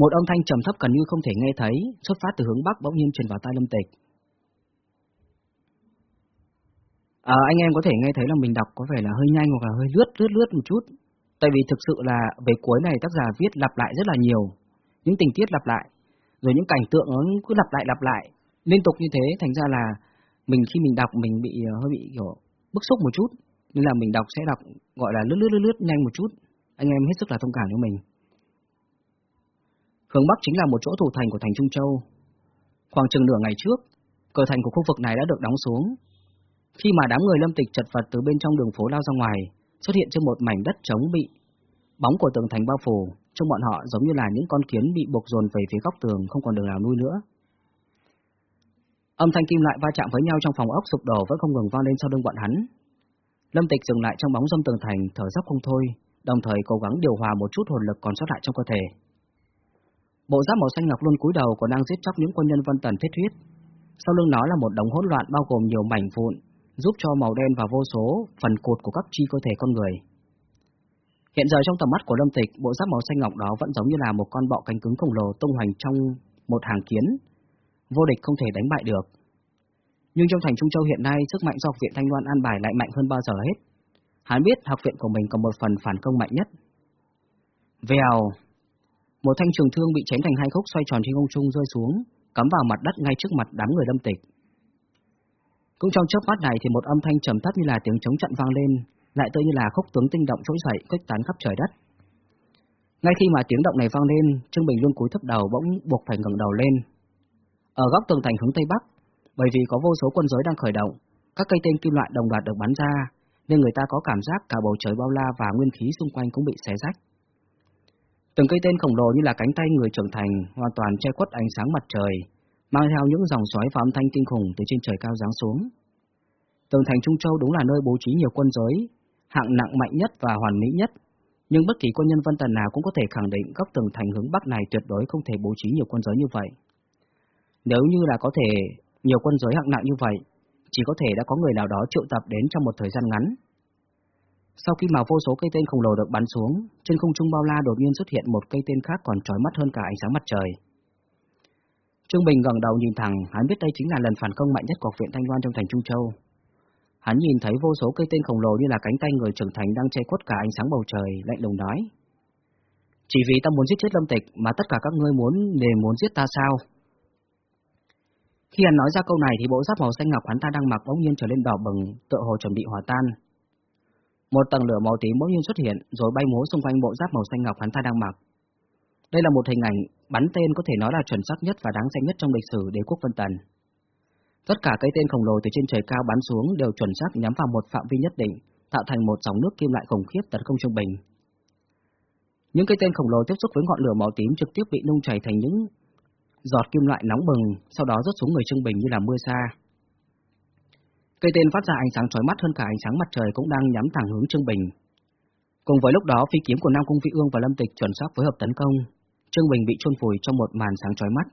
Một âm thanh trầm thấp gần như không thể nghe thấy, xuất phát từ hướng bắc bỗng nhiên truyền vào tai Lâm Tịch. À, anh em có thể nghe thấy là mình đọc có vẻ là hơi nhanh hoặc là hơi lướt lướt lướt một chút. Tại vì thực sự là về cuối này tác giả viết lặp lại rất là nhiều, những tình tiết lặp lại, rồi những cảnh tượng nó cứ lặp lại lặp lại, liên tục như thế, thành ra là mình khi mình đọc mình bị ờ, hơi bị kiểu bức xúc một chút, nên là mình đọc sẽ đọc gọi là lướt lướt lướt lướt nhanh một chút. Anh em hết sức là thông cảm cho mình. Hướng Bắc chính là một chỗ thủ thành của thành Trung Châu. Khoảng chừng nửa ngày trước, cửa thành của khu vực này đã được đóng xuống. Khi mà đám người lâm tịch chật vật từ bên trong đường phố lao ra ngoài, xuất hiện trên một mảnh đất trống bị bóng của tường thành bao phủ, trong bọn họ giống như là những con kiến bị buộc dồn về phía góc tường không còn đường nào nuôi nữa. Âm thanh kim loại va chạm với nhau trong phòng ốc sụp đổ vẫn không ngừng vang lên sau lưng bọn hắn. Lâm Tịch dừng lại trong bóng dâm tường thành, thở dốc không thôi, đồng thời cố gắng điều hòa một chút hồn lực còn sót lại trong cơ thể. Bộ giáp màu xanh ngọc luôn cúi đầu còn đang giết chóc những quân nhân Vân Tần thiết huyết. Sau lưng nó là một đống hỗn loạn bao gồm nhiều mảnh vụn, giúp cho màu đen và vô số phần cột của các chi cơ thể con người. Hiện giờ trong tầm mắt của Lâm Tịch, bộ giáp màu xanh ngọc đó vẫn giống như là một con bọ cánh cứng khổng lồ tung hoành trong một hàng kiến, vô địch không thể đánh bại được. Nhưng trong thành Trung Châu hiện nay, sức mạnh do học viện Thanh Loan an bài lại mạnh hơn bao giờ hết. Hắn biết học viện của mình có một phần phản công mạnh nhất. Vèo, một thanh trường thương bị chém thành hai khúc xoay tròn trên không trung rơi xuống, cắm vào mặt đất ngay trước mặt đám người lâm tịch. Cũng trong chớp mắt này thì một âm thanh trầm thấp như là tiếng chống trận vang lên, lại tựa như là khúc tướng tinh động trỗi dậy khuếch tán khắp trời đất. Ngay khi mà tiếng động này vang lên, Trương Bình Luân cúi thấp đầu bỗng buộc phải ngẩng đầu lên. Ở góc tường thành hướng tây bắc, bởi vì có vô số quân giới đang khởi động, các cây tên kim loại đồng loạt được bắn ra, nên người ta có cảm giác cả bầu trời bao la và nguyên khí xung quanh cũng bị xé rách. Từng cây tên khổng lồ như là cánh tay người trưởng thành, hoàn toàn che khuất ánh sáng mặt trời, mang theo những dòng xoáy và âm thanh kinh khủng từ trên trời cao giáng xuống. Tường thành Trung Châu đúng là nơi bố trí nhiều quân giới, hạng nặng mạnh nhất và hoàn mỹ nhất, nhưng bất kỳ quân nhân vân tần nào cũng có thể khẳng định góc tường thành hướng bắc này tuyệt đối không thể bố trí nhiều quân giới như vậy. Nếu như là có thể nhiều quân giới hạng nặng như vậy, chỉ có thể đã có người nào đó triệu tập đến trong một thời gian ngắn, sau khi mà vô số cây tên khổng lồ được bắn xuống, trên không trung bao la đột nhiên xuất hiện một cây tên khác còn trói mắt hơn cả ánh sáng mặt trời. Trương Bình ngẩng đầu nhìn thẳng, hắn biết đây chính là lần phản công mạnh nhất của viện Thanh Loan trong thành Trung Châu. Hắn nhìn thấy vô số cây tên khổng lồ như là cánh tay người trưởng thành đang che khuất cả ánh sáng bầu trời, lạnh lùng nói: "Chỉ vì ta muốn giết chết Lâm Tịch mà tất cả các ngươi muốn đều muốn giết ta sao?" Khi hắn nói ra câu này thì bộ giáp màu xanh ngọc hắn ta đang mặc bỗng nhiên trở lên đỏ bừng, tựa hồ chuẩn bị hòa tan. Một tầng lửa màu tím bỗng nhiên xuất hiện, rồi bay múa xung quanh bộ giáp màu xanh ngọc hắn ta đang mặc. Đây là một hình ảnh bắn tên có thể nói là chuẩn xác nhất và đáng danh nhất trong lịch sử đế quốc Vân Tần. Tất cả cây tên khổng lồ từ trên trời cao bắn xuống đều chuẩn xác nhắm vào một phạm vi nhất định, tạo thành một dòng nước kim loại khủng khiếp tấn công trung bình. Những cây tên khổng lồ tiếp xúc với ngọn lửa màu tím trực tiếp bị nung chảy thành những giọt kim loại nóng bừng, sau đó rớt xuống người trung Bình như là mưa sa. Cây tên phát ra ánh sáng chói mắt hơn cả ánh sáng mặt trời cũng đang nhắm thẳng hướng Trương Bình. Cùng với lúc đó, phi kiếm của Nam Cung Vĩ Ương và Lâm Tịch chuẩn xác phối hợp tấn công, Trương Bình bị chôn vùi trong một màn sáng chói mắt.